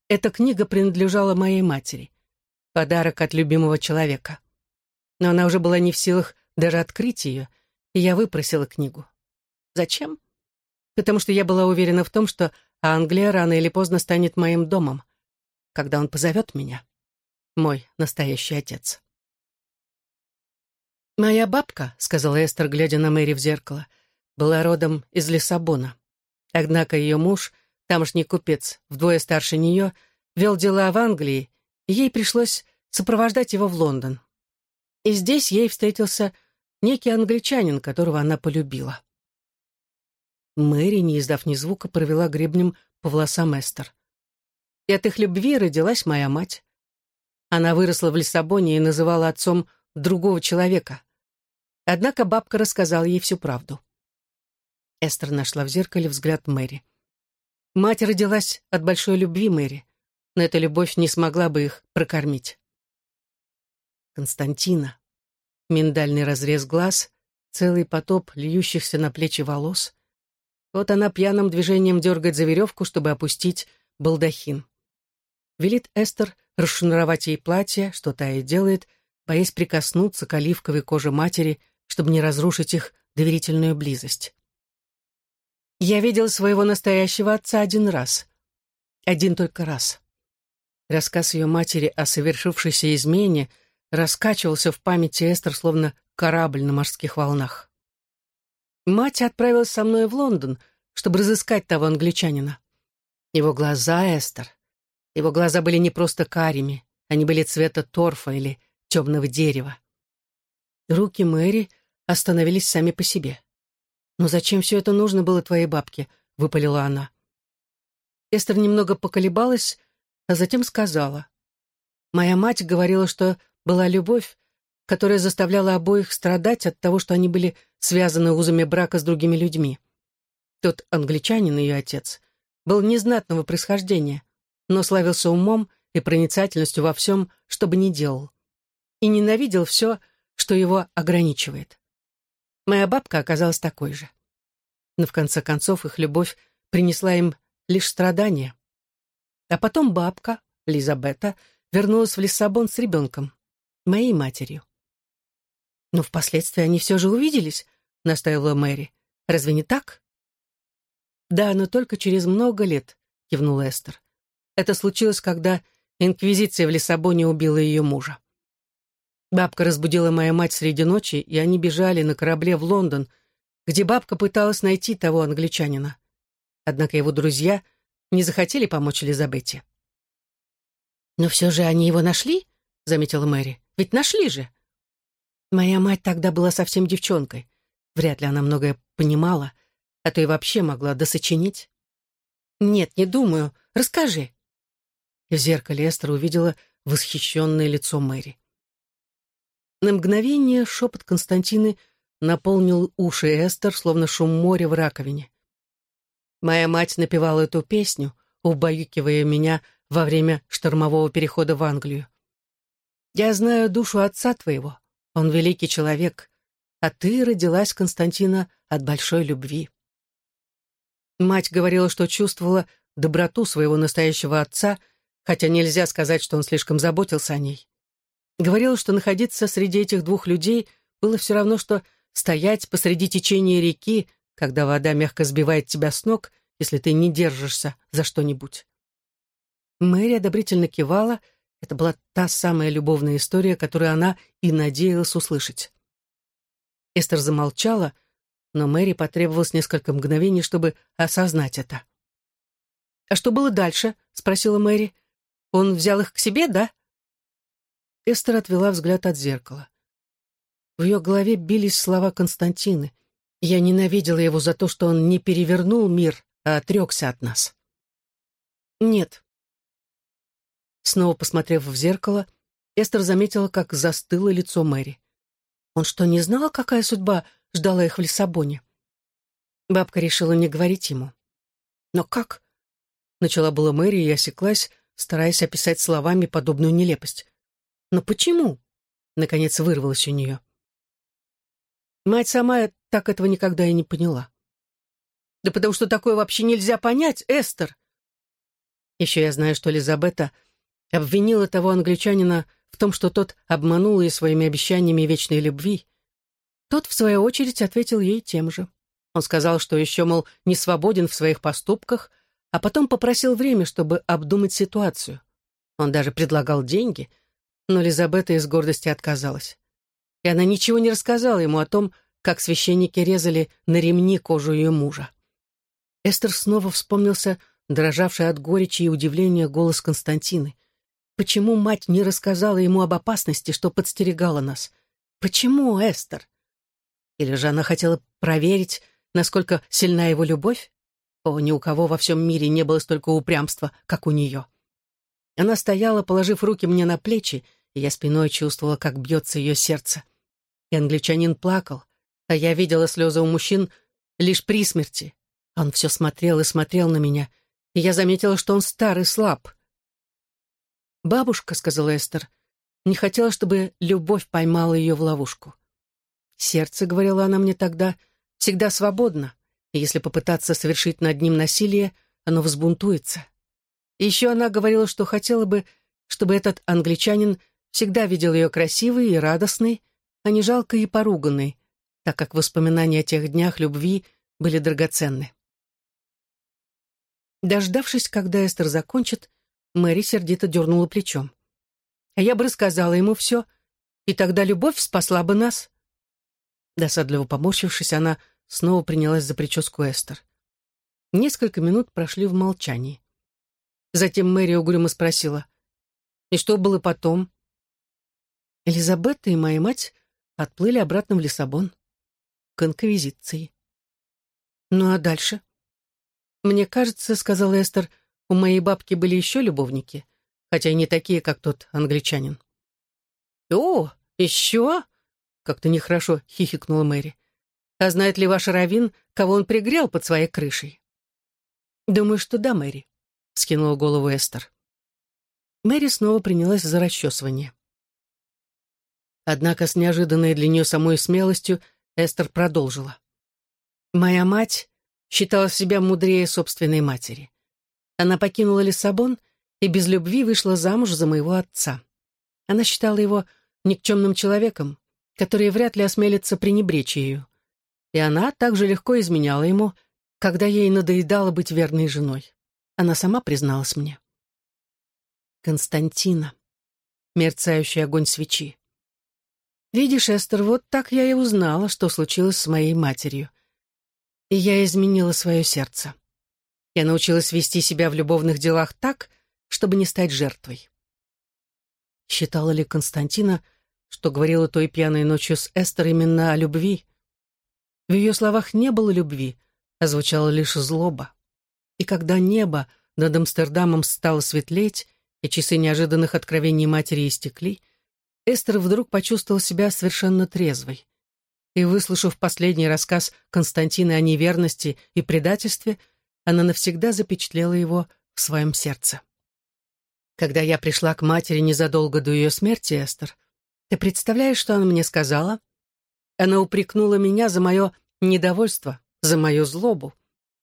S1: Эта книга принадлежала моей матери. Подарок от любимого человека но она уже была не в силах даже открыть ее, и я выпросила книгу. Зачем? Потому что я была уверена в том, что Англия рано или поздно станет моим домом, когда он позовет меня. Мой настоящий отец. «Моя бабка», — сказала Эстер, глядя на Мэри в зеркало, была родом из Лиссабона. Однако ее муж, тамошний купец, вдвое старше нее, вел дела в Англии, и ей пришлось сопровождать его в Лондон. И здесь ей встретился некий англичанин, которого она полюбила. Мэри, не издав ни звука, провела гребнем по волосам Эстер. И от их любви родилась моя мать. Она выросла в Лиссабоне и называла отцом другого человека. Однако бабка рассказала ей всю правду. Эстер нашла в зеркале взгляд Мэри. Мать родилась от большой любви Мэри, но эта любовь не смогла бы их прокормить. Константина. Миндальный разрез глаз, целый потоп льющихся на плечи волос. Вот она пьяным движением дергает за веревку, чтобы опустить балдахин. Велит Эстер расшнуровать ей платье, что та и делает, боясь прикоснуться к оливковой коже матери, чтобы не разрушить их доверительную близость. Я видел своего настоящего отца один раз. Один только раз. Рассказ ее матери о совершившейся измене — раскачивался в памяти Эстер, словно корабль на морских волнах. Мать отправилась со мной в Лондон, чтобы разыскать того англичанина. Его глаза, Эстер, его глаза были не просто карими, они были цвета торфа или темного дерева. Руки Мэри остановились сами по себе. «Но зачем все это нужно было твоей бабке?» — выпалила она. Эстер немного поколебалась, а затем сказала. «Моя мать говорила, что была любовь, которая заставляла обоих страдать от того, что они были связаны узами брака с другими людьми. Тот англичанин, ее отец, был незнатного происхождения, но славился умом и проницательностью во всем, что бы ни делал. И ненавидел все, что его ограничивает. Моя бабка оказалась такой же. Но в конце концов их любовь принесла им лишь страдания. А потом бабка, Лизабета, вернулась в Лиссабон с ребенком моей матерью. «Но впоследствии они все же увиделись», — настаивала Мэри. «Разве не так?» «Да, но только через много лет», — кивнула Эстер. «Это случилось, когда Инквизиция в Лиссабоне убила ее мужа. Бабка разбудила мою мать среди ночи, и они бежали на корабле в Лондон, где бабка пыталась найти того англичанина. Однако его друзья не захотели помочь Элизабете. «Но все же они его нашли?» — заметила Мэри. Ведь нашли же. Моя мать тогда была совсем девчонкой. Вряд ли она многое понимала, а то и вообще могла досочинить. Нет, не думаю. Расскажи. В зеркале Эстер увидела восхищенное лицо Мэри. На мгновение шепот Константины наполнил уши Эстер, словно шум моря в раковине. Моя мать напевала эту песню, убаюкивая меня во время штормового перехода в Англию. Я знаю душу отца твоего, он великий человек, а ты родилась, Константина, от большой любви. Мать говорила, что чувствовала доброту своего настоящего отца, хотя нельзя сказать, что он слишком заботился о ней. Говорила, что находиться среди этих двух людей было все равно, что стоять посреди течения реки, когда вода мягко сбивает тебя с ног, если ты не держишься за что-нибудь. Мэри одобрительно кивала. Это была та самая любовная история, которую она и надеялась услышать. Эстер замолчала, но Мэри потребовалось несколько мгновений, чтобы осознать это. «А что было дальше?» — спросила Мэри. «Он взял их к себе, да?» Эстер отвела взгляд от зеркала. В ее голове бились слова Константины. Я ненавидела его за то, что он не перевернул мир, а отрекся от нас. «Нет». Снова посмотрев в зеркало, Эстер заметила, как застыло лицо Мэри. Он что, не знал, какая судьба ждала их в Лиссабоне? Бабка решила не говорить ему. «Но как?» Начала была Мэри и осеклась, стараясь описать словами подобную нелепость. «Но почему?» Наконец вырвалось у нее. Мать сама так этого никогда и не поняла. «Да потому что такое вообще нельзя понять, Эстер!» Еще я знаю, что Лизабета обвинила того англичанина в том, что тот обманул ее своими обещаниями вечной любви. Тот, в свою очередь, ответил ей тем же. Он сказал, что еще, мол, не свободен в своих поступках, а потом попросил время, чтобы обдумать ситуацию. Он даже предлагал деньги, но Лизабета из гордости отказалась. И она ничего не рассказала ему о том, как священники резали на ремни кожу ее мужа. Эстер снова вспомнился дрожавший от горечи и удивления голос Константины. Почему мать не рассказала ему об опасности, что подстерегала нас? Почему, Эстер? Или же она хотела проверить, насколько сильна его любовь? О, ни у кого во всем мире не было столько упрямства, как у нее. Она стояла, положив руки мне на плечи, и я спиной чувствовала, как бьется ее сердце. И англичанин плакал, а я видела слезы у мужчин лишь при смерти. Он все смотрел и смотрел на меня, и я заметила, что он стар и слаб. «Бабушка», — сказала Эстер, — не хотела, чтобы любовь поймала ее в ловушку. «Сердце», — говорила она мне тогда, — «всегда свободно и если попытаться совершить над ним насилие, оно взбунтуется. Еще она говорила, что хотела бы, чтобы этот англичанин всегда видел ее красивой и радостной, а не жалкой и поруганной, так как воспоминания о тех днях любви были драгоценны. Дождавшись, когда Эстер закончит, Мэри сердито дернула плечом. «А я бы рассказала ему все, и тогда любовь спасла бы нас». Досадливо поморщившись, она снова принялась за прическу Эстер. Несколько минут прошли в молчании. Затем Мэри угрюмо спросила, «И что было потом?» Элизабетта и моя мать отплыли обратно в Лиссабон, к инквизиции. «Ну а дальше?» «Мне кажется, — сказала Эстер, — у моей бабки были еще любовники, хотя и не такие, как тот англичанин». «О, еще?» — как-то нехорошо хихикнула Мэри. А знает ли ваш Равин, кого он пригрел под своей крышей? Думаю, что да, Мэри, — скинула голову Эстер. Мэри снова принялась за расчесывание. Однако с неожиданной для нее самой смелостью Эстер продолжила. «Моя мать считала себя мудрее собственной матери. Она покинула Лиссабон и без любви вышла замуж за моего отца. Она считала его никчемным человеком, который вряд ли осмелится пренебречь ею и она также легко изменяла ему, когда ей надоедало быть верной женой. Она сама призналась мне. Константина. Мерцающий огонь свечи. Видишь, Эстер, вот так я и узнала, что случилось с моей матерью. И я изменила свое сердце. Я научилась вести себя в любовных делах так, чтобы не стать жертвой. Считала ли Константина, что говорила той пьяной ночью с Эстер именно о любви, в ее словах не было любви, а звучала лишь злоба. И когда небо над Амстердамом стало светлеть, и часы неожиданных откровений матери истекли, Эстер вдруг почувствовала себя совершенно трезвой. И, выслушав последний рассказ Константина о неверности и предательстве, она навсегда запечатлела его в своем сердце. Когда я пришла к матери незадолго до ее смерти, Эстер, ты представляешь, что она мне сказала? Она упрекнула меня за мое недовольство, за мою злобу.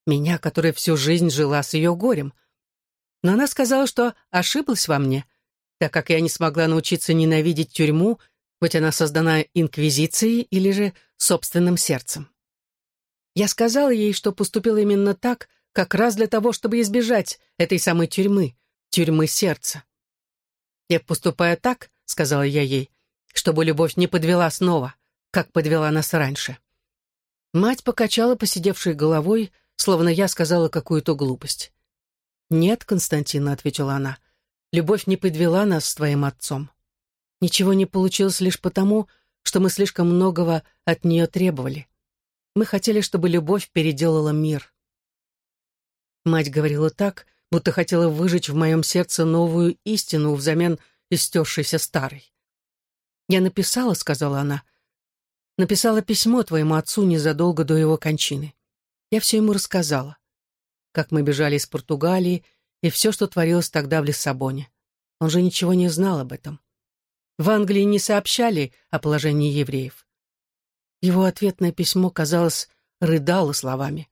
S1: Меня, которая всю жизнь жила с ее горем. Но она сказала, что ошиблась во мне, так как я не смогла научиться ненавидеть тюрьму, будь она создана инквизицией или же собственным сердцем. Я сказала ей, что поступила именно так, как раз для того, чтобы избежать этой самой тюрьмы, тюрьмы сердца. «Я поступаю так», — сказала я ей, «чтобы любовь не подвела снова, как подвела нас раньше». Мать покачала посидевшей головой, словно я сказала какую-то глупость. «Нет, Константина», — ответила она, — «любовь не подвела нас с твоим отцом. Ничего не получилось лишь потому, что мы слишком многого от нее требовали. Мы хотели, чтобы любовь переделала мир». Мать говорила так, будто хотела выжечь в моем сердце новую истину взамен истершейся старой. «Я написала», — сказала она, — «написала письмо твоему отцу незадолго до его кончины. Я все ему рассказала. Как мы бежали из Португалии и все, что творилось тогда в Лиссабоне. Он же ничего не знал об этом. В Англии не сообщали о положении евреев. Его ответное письмо, казалось, рыдало словами.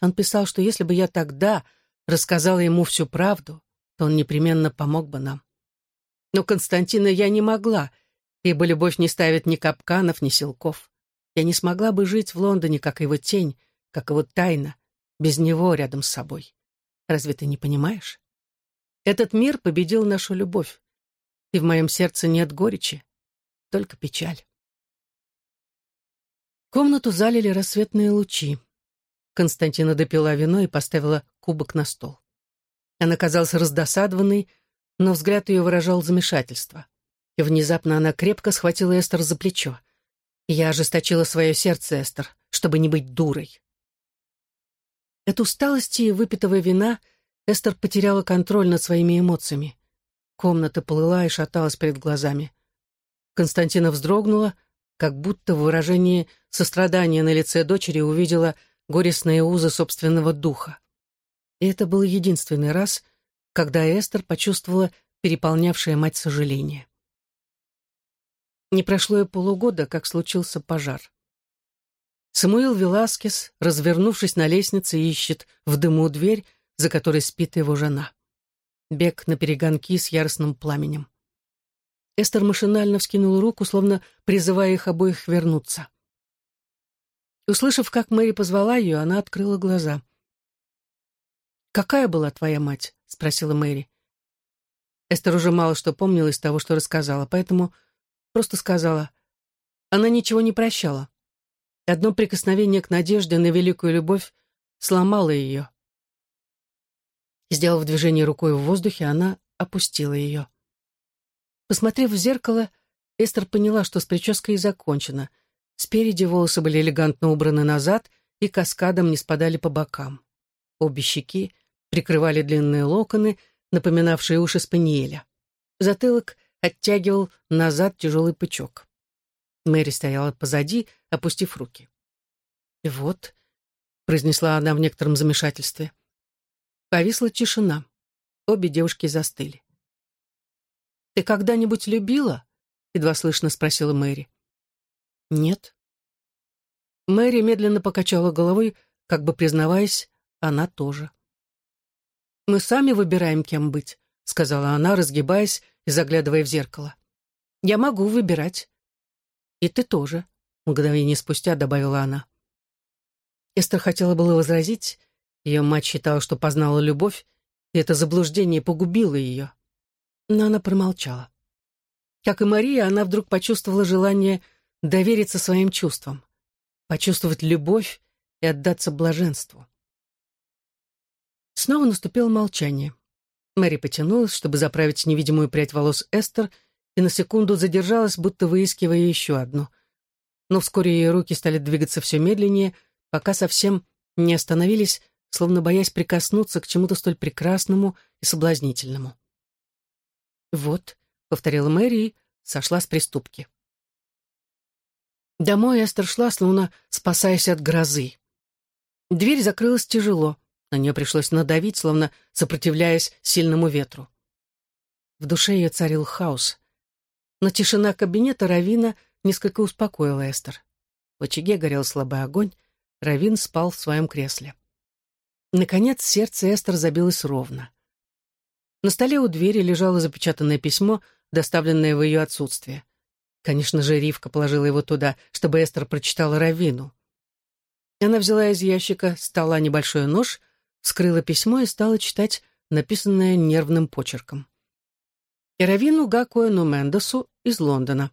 S1: Он писал, что если бы я тогда рассказала ему всю правду, то он непременно помог бы нам. Но Константина я не могла, ибо любовь не ставит ни капканов, ни силков. Я не смогла бы жить в Лондоне, как его тень, как его тайна, без него рядом с собой. Разве ты не понимаешь? Этот мир победил нашу любовь, и в моем сердце нет горечи, только печаль. Комнату залили рассветные лучи. Константина допила вино и поставила кубок на стол. Она казалась раздосадованной, но взгляд ее выражал замешательство. И внезапно она крепко схватила Эстер за плечо. Я ожесточила свое сердце, Эстер, чтобы не быть дурой. От усталости и выпитого вина Эстер потеряла контроль над своими эмоциями. Комната плыла и шаталась перед глазами. Константина вздрогнула, как будто в выражении сострадания на лице дочери увидела горестные узы собственного духа. И это был единственный раз, когда Эстер почувствовала переполнявшее мать сожаление. Не прошло и полугода, как случился пожар. Самуил Веласкес, развернувшись на лестнице, ищет в дыму дверь, за которой спит его жена. Бег на перегонки с яростным пламенем. Эстер машинально вскинула руку, словно призывая их обоих вернуться. Услышав, как Мэри позвала ее, она открыла глаза. «Какая была твоя мать?» — спросила Мэри. Эстер уже мало что помнила из того, что рассказала, поэтому просто сказала. Она ничего не прощала. Одно прикосновение к надежде на великую любовь сломало ее. Сделав движение рукой в воздухе, она опустила ее. Посмотрев в зеркало, Эстер поняла, что с прической закончено. Спереди волосы были элегантно убраны назад и каскадом не спадали по бокам. Обе щеки прикрывали длинные локоны, напоминавшие уши спаниеля. Затылок оттягивал назад тяжелый пучок. Мэри стояла позади, опустив руки. «И вот», — произнесла она в некотором замешательстве. Повисла тишина. Обе девушки застыли. «Ты когда-нибудь любила?» — едва слышно спросила Мэри. «Нет». Мэри медленно покачала головой, как бы признаваясь, она тоже. «Мы сами выбираем, кем быть», — сказала она, разгибаясь и заглядывая в зеркало. «Я могу выбирать. И ты тоже», — мгновение спустя добавила она. Эстер хотела было возразить. Ее мать считала, что познала любовь, и это заблуждение погубило ее. Но она промолчала. Как и Мария, она вдруг почувствовала желание довериться своим чувствам, почувствовать любовь и отдаться блаженству. Снова наступило молчание. Мэри потянулась, чтобы заправить невидимую прядь волос Эстер, и на секунду задержалась, будто выискивая еще одну. Но вскоре ее руки стали двигаться все медленнее, пока совсем не остановились, словно боясь прикоснуться к чему-то столь прекрасному и соблазнительному. «Вот», — повторила Мэри сошла с приступки. Домой Эстер шла, словно спасаясь от грозы. Дверь закрылась тяжело, на нее пришлось надавить, словно сопротивляясь сильному ветру. В душе ее царил хаос. Но тишина кабинета Равина несколько успокоила Эстер. В очаге горел слабый огонь, Равин спал в своем кресле. Наконец сердце Эстер забилось ровно. На столе у двери лежало запечатанное письмо, доставленное в ее отсутствие. Конечно же, Ривка положила его туда, чтобы Эстер прочитала Равину. Она взяла из ящика стола небольшой нож, вскрыла письмо и стала читать написанное нервным почерком. Эравину Гакуэну Мендесу из Лондона.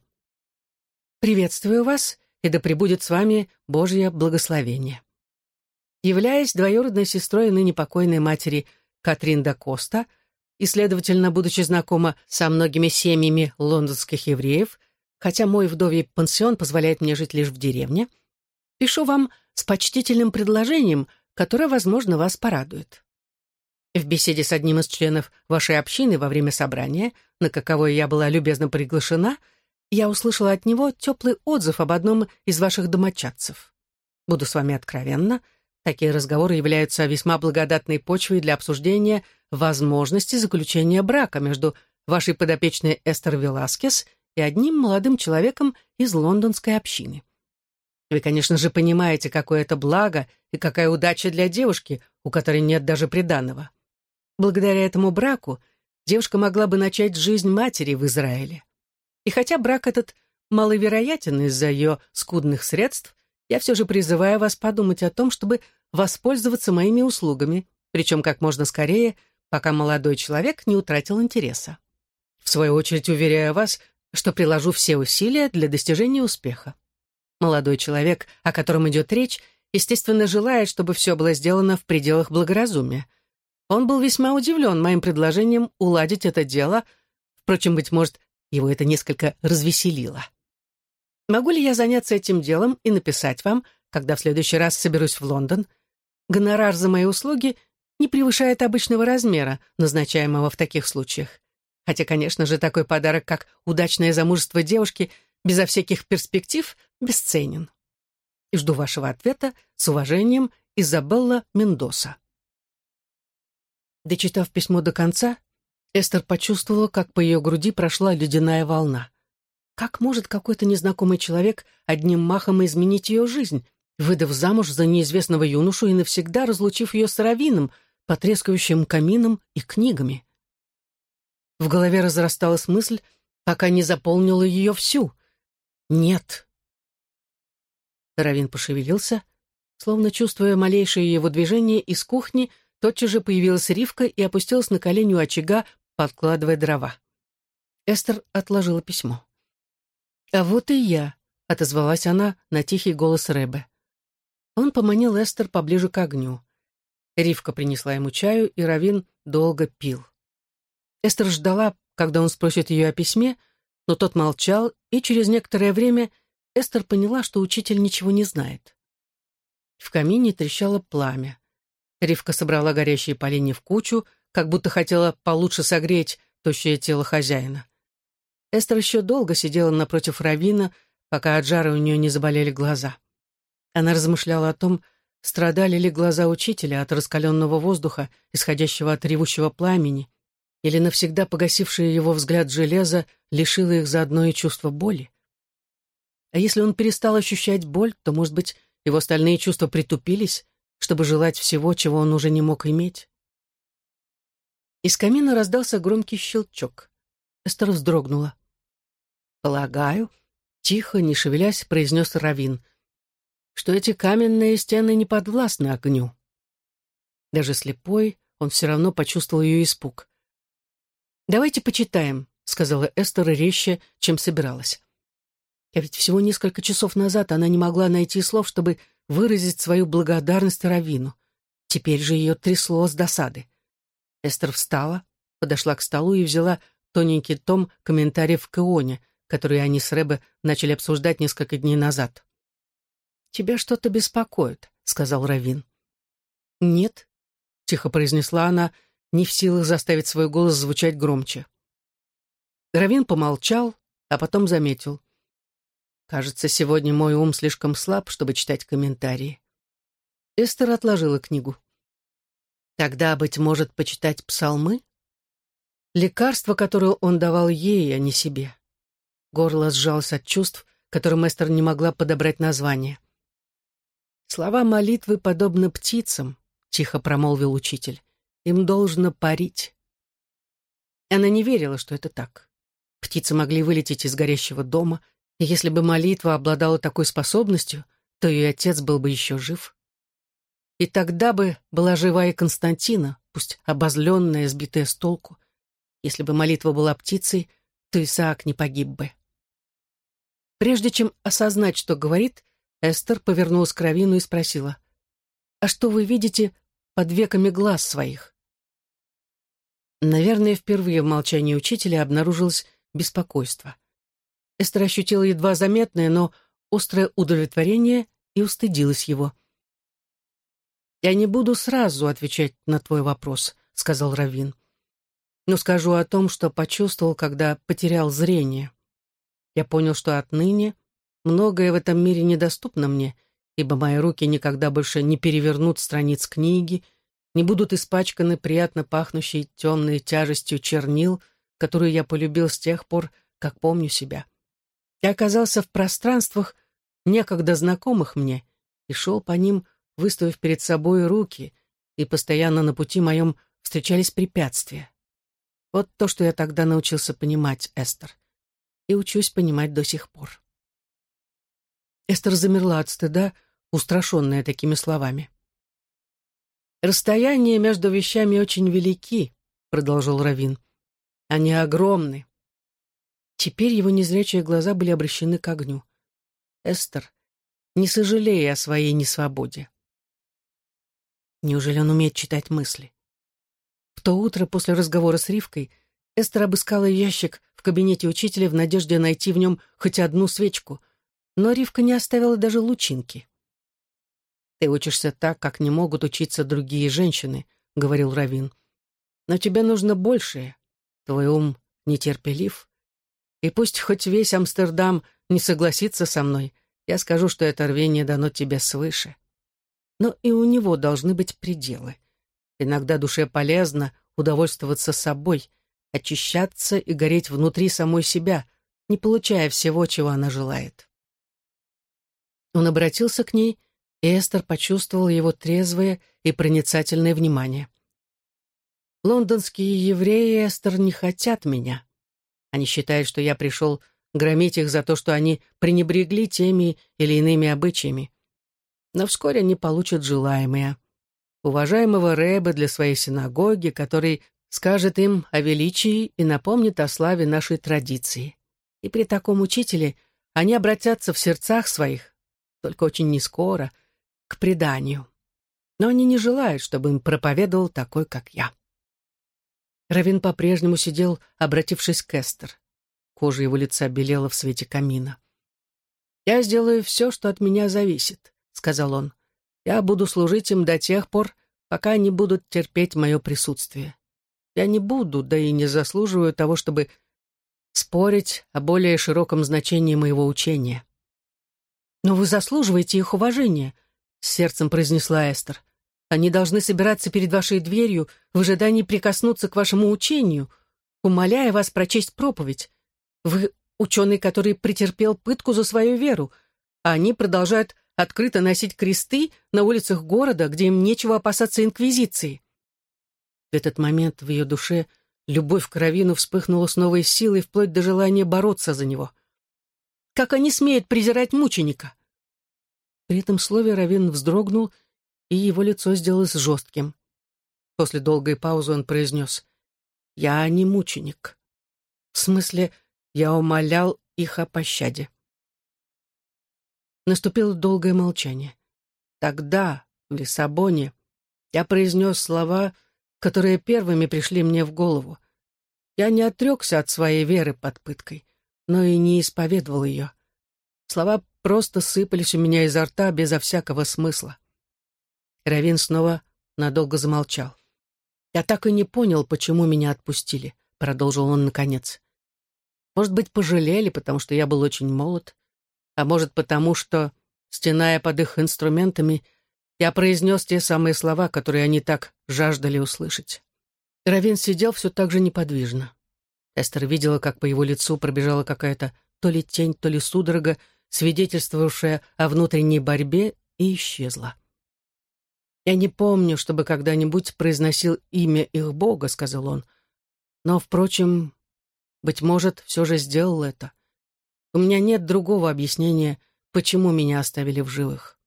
S1: «Приветствую вас, и да пребудет с вами Божье благословение. Являясь двоюродной сестрой ныне покойной матери Катрин да Коста, и, следовательно, будучи знакома со многими семьями лондонских евреев, хотя мой вдовий пансион позволяет мне жить лишь в деревне, пишу вам с почтительным предложением, которое, возможно, вас порадует. В беседе с одним из членов вашей общины во время собрания, на каковое я была любезно приглашена, я услышала от него теплый отзыв об одном из ваших домочадцев. Буду с вами откровенна, такие разговоры являются весьма благодатной почвой для обсуждения возможности заключения брака между вашей подопечной Эстер Веласкес и одним молодым человеком из лондонской общины. Вы, конечно же, понимаете, какое это благо и какая удача для девушки, у которой нет даже приданного. Благодаря этому браку девушка могла бы начать жизнь матери в Израиле. И хотя брак этот маловероятен из-за ее скудных средств, я все же призываю вас подумать о том, чтобы воспользоваться моими услугами, причем как можно скорее, пока молодой человек не утратил интереса. В свою очередь уверяю вас, что приложу все усилия для достижения успеха. Молодой человек, о котором идет речь, естественно, желает, чтобы все было сделано в пределах благоразумия — он был весьма удивлен моим предложением уладить это дело. Впрочем, быть может, его это несколько развеселило. Могу ли я заняться этим делом и написать вам, когда в следующий раз соберусь в Лондон? Гонорар за мои услуги не превышает обычного размера, назначаемого в таких случаях. Хотя, конечно же, такой подарок, как удачное замужество девушки, безо всяких перспектив, бесценен. И жду вашего ответа с уважением, Изабелла Мендоса. Дочитав письмо до конца, Эстер почувствовала, как по ее груди прошла ледяная волна. Как может какой-то незнакомый человек одним махом изменить ее жизнь, выдав замуж за неизвестного юношу и навсегда разлучив ее с Равином, потрескающим камином и книгами? В голове разрасталась мысль, пока не заполнила ее всю. «Нет». Равин пошевелился, словно чувствуя малейшее его движение из кухни — Тотчас же появилась Ривка и опустилась на колени у очага, подкладывая дрова. Эстер отложила письмо. «А вот и я», — отозвалась она на тихий голос Рэбе. Он поманил Эстер поближе к огню. Ривка принесла ему чаю, и Равин долго пил. Эстер ждала, когда он спросит ее о письме, но тот молчал, и через некоторое время Эстер поняла, что учитель ничего не знает. В камине трещало пламя. Ривка собрала горящие поленья в кучу, как будто хотела получше согреть тощее тело хозяина. Эстер еще долго сидела напротив Равина, пока от жара у нее не заболели глаза. Она размышляла о том, страдали ли глаза учителя от раскаленного воздуха, исходящего от ревущего пламени, или навсегда погасившее его взгляд железа лишило их заодно и чувства боли. А если он перестал ощущать боль, то, может быть, его остальные чувства притупились, чтобы желать всего, чего он уже не мог иметь. Из камина раздался громкий щелчок. Эстер вздрогнула. «Полагаю», — тихо, не шевелясь, произнес Равин, «что эти каменные стены не подвластны огню». Даже слепой, он все равно почувствовал ее испуг. «Давайте почитаем», — сказала Эстер резче, чем собиралась. А ведь всего несколько часов назад она не могла найти слов, чтобы выразить свою благодарность Равину. Теперь же ее трясло с досады. Эстер встала, подошла к столу и взяла тоненький том комментариев к Ионе, которые они с Рэбе начали обсуждать несколько дней назад. «Тебя что-то беспокоит», — сказал Равин. «Нет», — тихо произнесла она, не в силах заставить свой голос звучать громче. Равин помолчал, а потом заметил. Кажется, сегодня мой ум слишком слаб, чтобы читать комментарии. Эстер отложила книгу. Тогда, быть может, почитать псалмы? Лекарство, которое он давал ей, а не себе. Горло сжалось от чувств, которым Эстер не могла подобрать название. Слова молитвы подобны птицам, тихо промолвил учитель. «Им должно парить». Она не верила, что это так. Птицы могли вылететь из горящего дома, и если бы молитва обладала такой способностью, то ее отец был бы еще жив. И тогда бы была жива и Константина, пусть обозленная, сбитая с толку. Если бы молитва была птицей, то Исаак не погиб бы. Прежде чем осознать, что говорит, Эстер повернулась к Равину и спросила, «А что вы видите под веками глаз своих?» Наверное, впервые в молчании учителя обнаружилось беспокойство. Эстер ощутила едва заметное, но острое удовлетворение и устыдилась его. «Я не буду сразу отвечать на твой вопрос», — сказал Равин. «Но скажу о том, что почувствовал, когда потерял зрение. Я понял, что отныне многое в этом мире недоступно мне, ибо мои руки никогда больше не перевернут страниц книги, не будут испачканы приятно пахнущей темной тяжестью чернил, которую я полюбил с тех пор, как помню себя. Я оказался в пространствах, некогда знакомых мне, и шел по ним, выставив перед собой руки, и постоянно на пути моем встречались препятствия. Вот то, что я тогда научился понимать, Эстер, и учусь понимать до сих пор. Эстер замерла от стыда, устрашенная такими словами. «Расстояния между вещами очень велики», — продолжил Равин. «Они огромны». Теперь его незрячие глаза были обращены к огню. «Эстер, не сожалей о своей несвободе. Неужели он умеет читать мысли? В то утро после разговора с Ривкой Эстер обыскала ящик в кабинете учителя в надежде найти в нем хоть одну свечку, но Ривка не оставила даже лучинки. «Ты учишься так, как не могут учиться другие женщины», — говорил Равин. «Но тебе нужно большее. Твой ум нетерпелив. И пусть хоть весь Амстердам не согласится со мной, я скажу, что это рвение дано тебе свыше но и у него должны быть пределы. Иногда душе полезно удовольствоваться собой, очищаться и гореть внутри самой себя, не получая всего, чего она желает. Он обратился к ней, и Эстер почувствовал его трезвое и проницательное внимание. «Лондонские евреи, Эстер, не хотят меня. Они считают, что я пришел громить их за то, что они пренебрегли теми или иными обычаями но вскоре они получат желаемое. Уважаемого Рэба для своей синагоги, который скажет им о величии и напомнит о славе нашей традиции. И при таком учителе они обратятся в сердцах своих, только очень нескоро, к преданию. Но они не желают, чтобы им проповедовал такой, как я. Равин по-прежнему сидел, обратившись к Эстер. Кожа его лица белела в свете камина. «Я сделаю все, что от меня зависит. — сказал он. «Я буду служить им до тех пор, пока они будут терпеть мое присутствие. Я не буду, да и не заслуживаю того, чтобы спорить о более широком значении моего учения». «Но вы заслуживаете их уважения», — с сердцем произнесла Эстер. «Они должны собираться перед вашей дверью в ожидании прикоснуться к вашему учению, умоляя вас прочесть проповедь. Вы ученый, который претерпел пытку за свою веру, а они продолжают открыто носить кресты на улицах города, где им нечего опасаться инквизиции. В этот момент в ее душе любовь к Равину вспыхнула с новой силой, вплоть до желания бороться за него. Как они смеют презирать мученика? При этом слове Равин вздрогнул, и его лицо сделалось жестким. После долгой паузы он произнес «Я не мученик». В смысле, я умолял их о пощаде. Наступило долгое молчание. Тогда, в Лиссабоне, я произнес слова, которые первыми пришли мне в голову. Я не отрекся от своей веры под пыткой, но и не исповедовал ее. Слова просто сыпались у меня изо рта безо всякого смысла. Равин снова надолго замолчал. «Я так и не понял, почему меня отпустили», — продолжил он наконец. «Может быть, пожалели, потому что я был очень молод, а может потому, что, стеная под их инструментами, я произнес те самые слова, которые они так жаждали услышать. Равин сидел все так же неподвижно. Эстер видела, как по его лицу пробежала какая-то то ли тень, то ли судорога, свидетельствовавшая о внутренней борьбе, и исчезла. «Я не помню, чтобы когда-нибудь произносил имя их Бога», — сказал он. «Но, впрочем, быть может, все же сделал это. У меня нет другого объяснения, почему меня оставили в живых.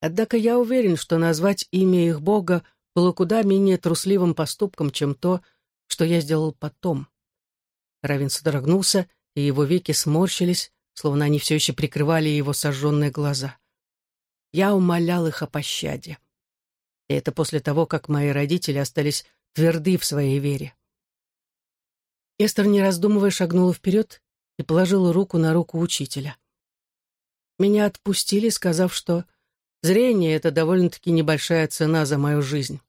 S1: Однако я уверен, что назвать имя их Бога было куда менее трусливым поступком, чем то, что я сделал потом. Равин содрогнулся, и его веки сморщились, словно они все еще прикрывали его сожженные глаза. Я умолял их о пощаде. И это после того, как мои родители остались тверды в своей вере. Эстер, не раздумывая, шагнула вперед и положила руку на руку учителя. Меня отпустили, сказав, что зрение — это довольно-таки небольшая цена за мою жизнь.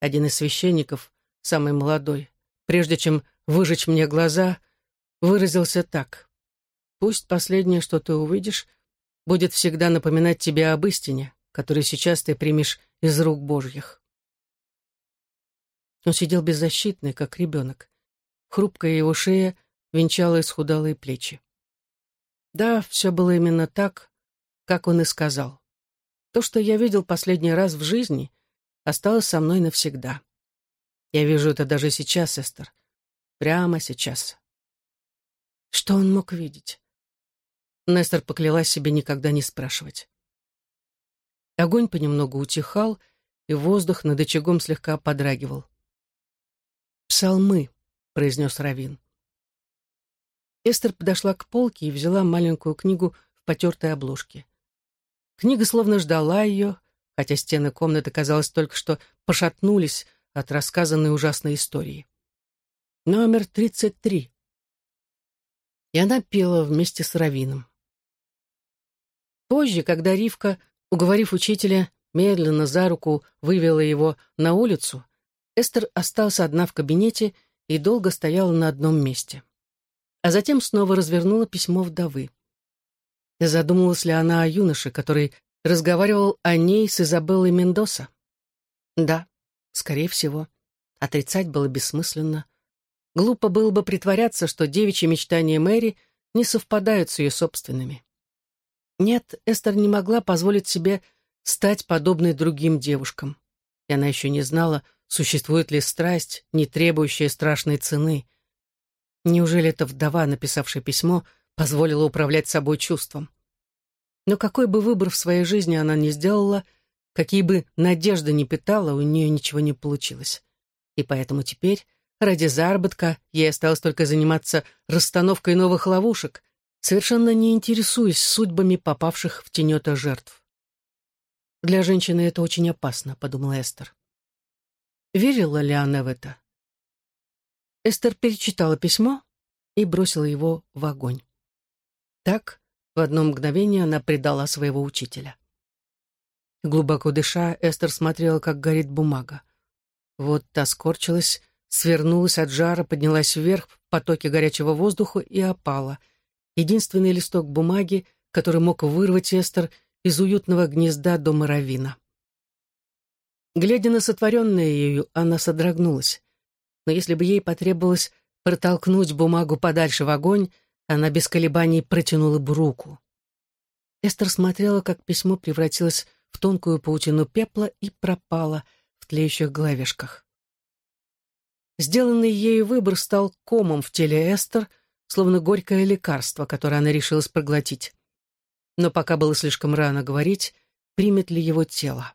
S1: Один из священников, самый молодой, прежде чем выжечь мне глаза, выразился так. «Пусть последнее, что ты увидишь, будет всегда напоминать тебе об истине, которую сейчас ты примешь из рук Божьих». Он сидел беззащитный, как ребенок. Хрупкая его шея венчала исхудалые плечи. Да, все было именно так, как он и сказал. То, что я видел последний раз в жизни, осталось со мной навсегда. Я вижу это даже сейчас, Эстер. Прямо сейчас. Что он мог видеть? Нестер поклялась себе никогда не спрашивать. Огонь понемногу утихал, и воздух над очагом слегка подрагивал. «Псалмы», — произнес Равин. Эстер подошла к полке и взяла маленькую книгу в потертой обложке. Книга словно ждала ее, хотя стены комнаты, казалось, только что пошатнулись от рассказанной ужасной истории. Номер 33. И она пела вместе с Равином. Позже, когда Ривка, уговорив учителя, медленно за руку вывела его на улицу, Эстер осталась одна в кабинете и долго стояла на одном месте. А затем снова развернула письмо вдовы. Задумалась ли она о юноше, который разговаривал о ней с Изабеллой Мендоса? Да, скорее всего. Отрицать было бессмысленно. Глупо было бы притворяться, что девичьи мечтания Мэри не совпадают с ее собственными. Нет, Эстер не могла позволить себе стать подобной другим девушкам. И она еще не знала, Существует ли страсть, не требующая страшной цены? Неужели эта вдова, написавшая письмо, позволила управлять собой чувством? Но какой бы выбор в своей жизни она ни сделала, какие бы надежды ни питала, у нее ничего не получилось. И поэтому теперь, ради заработка, ей осталось только заниматься расстановкой новых ловушек, совершенно не интересуясь судьбами попавших в тенета жертв. «Для женщины это очень опасно», — подумала Эстер. Верила ли она в это? Эстер перечитала письмо и бросила его в огонь. Так, в одно мгновение она предала своего учителя. Глубоко дыша, Эстер смотрела, как горит бумага. Вот та скорчилась, свернулась от жара, поднялась вверх в потоке горячего воздуха и опала. Единственный листок бумаги, который мог вырвать Эстер из уютного гнезда дома Равина. Глядя на сотворенное ею, она содрогнулась. Но если бы ей потребовалось протолкнуть бумагу подальше в огонь, она без колебаний протянула бы руку. Эстер смотрела, как письмо превратилось в тонкую паутину пепла и пропало в тлеющих головешках. Сделанный ею выбор стал комом в теле Эстер, словно горькое лекарство, которое она решилась проглотить. Но пока было слишком рано говорить, примет ли его тело.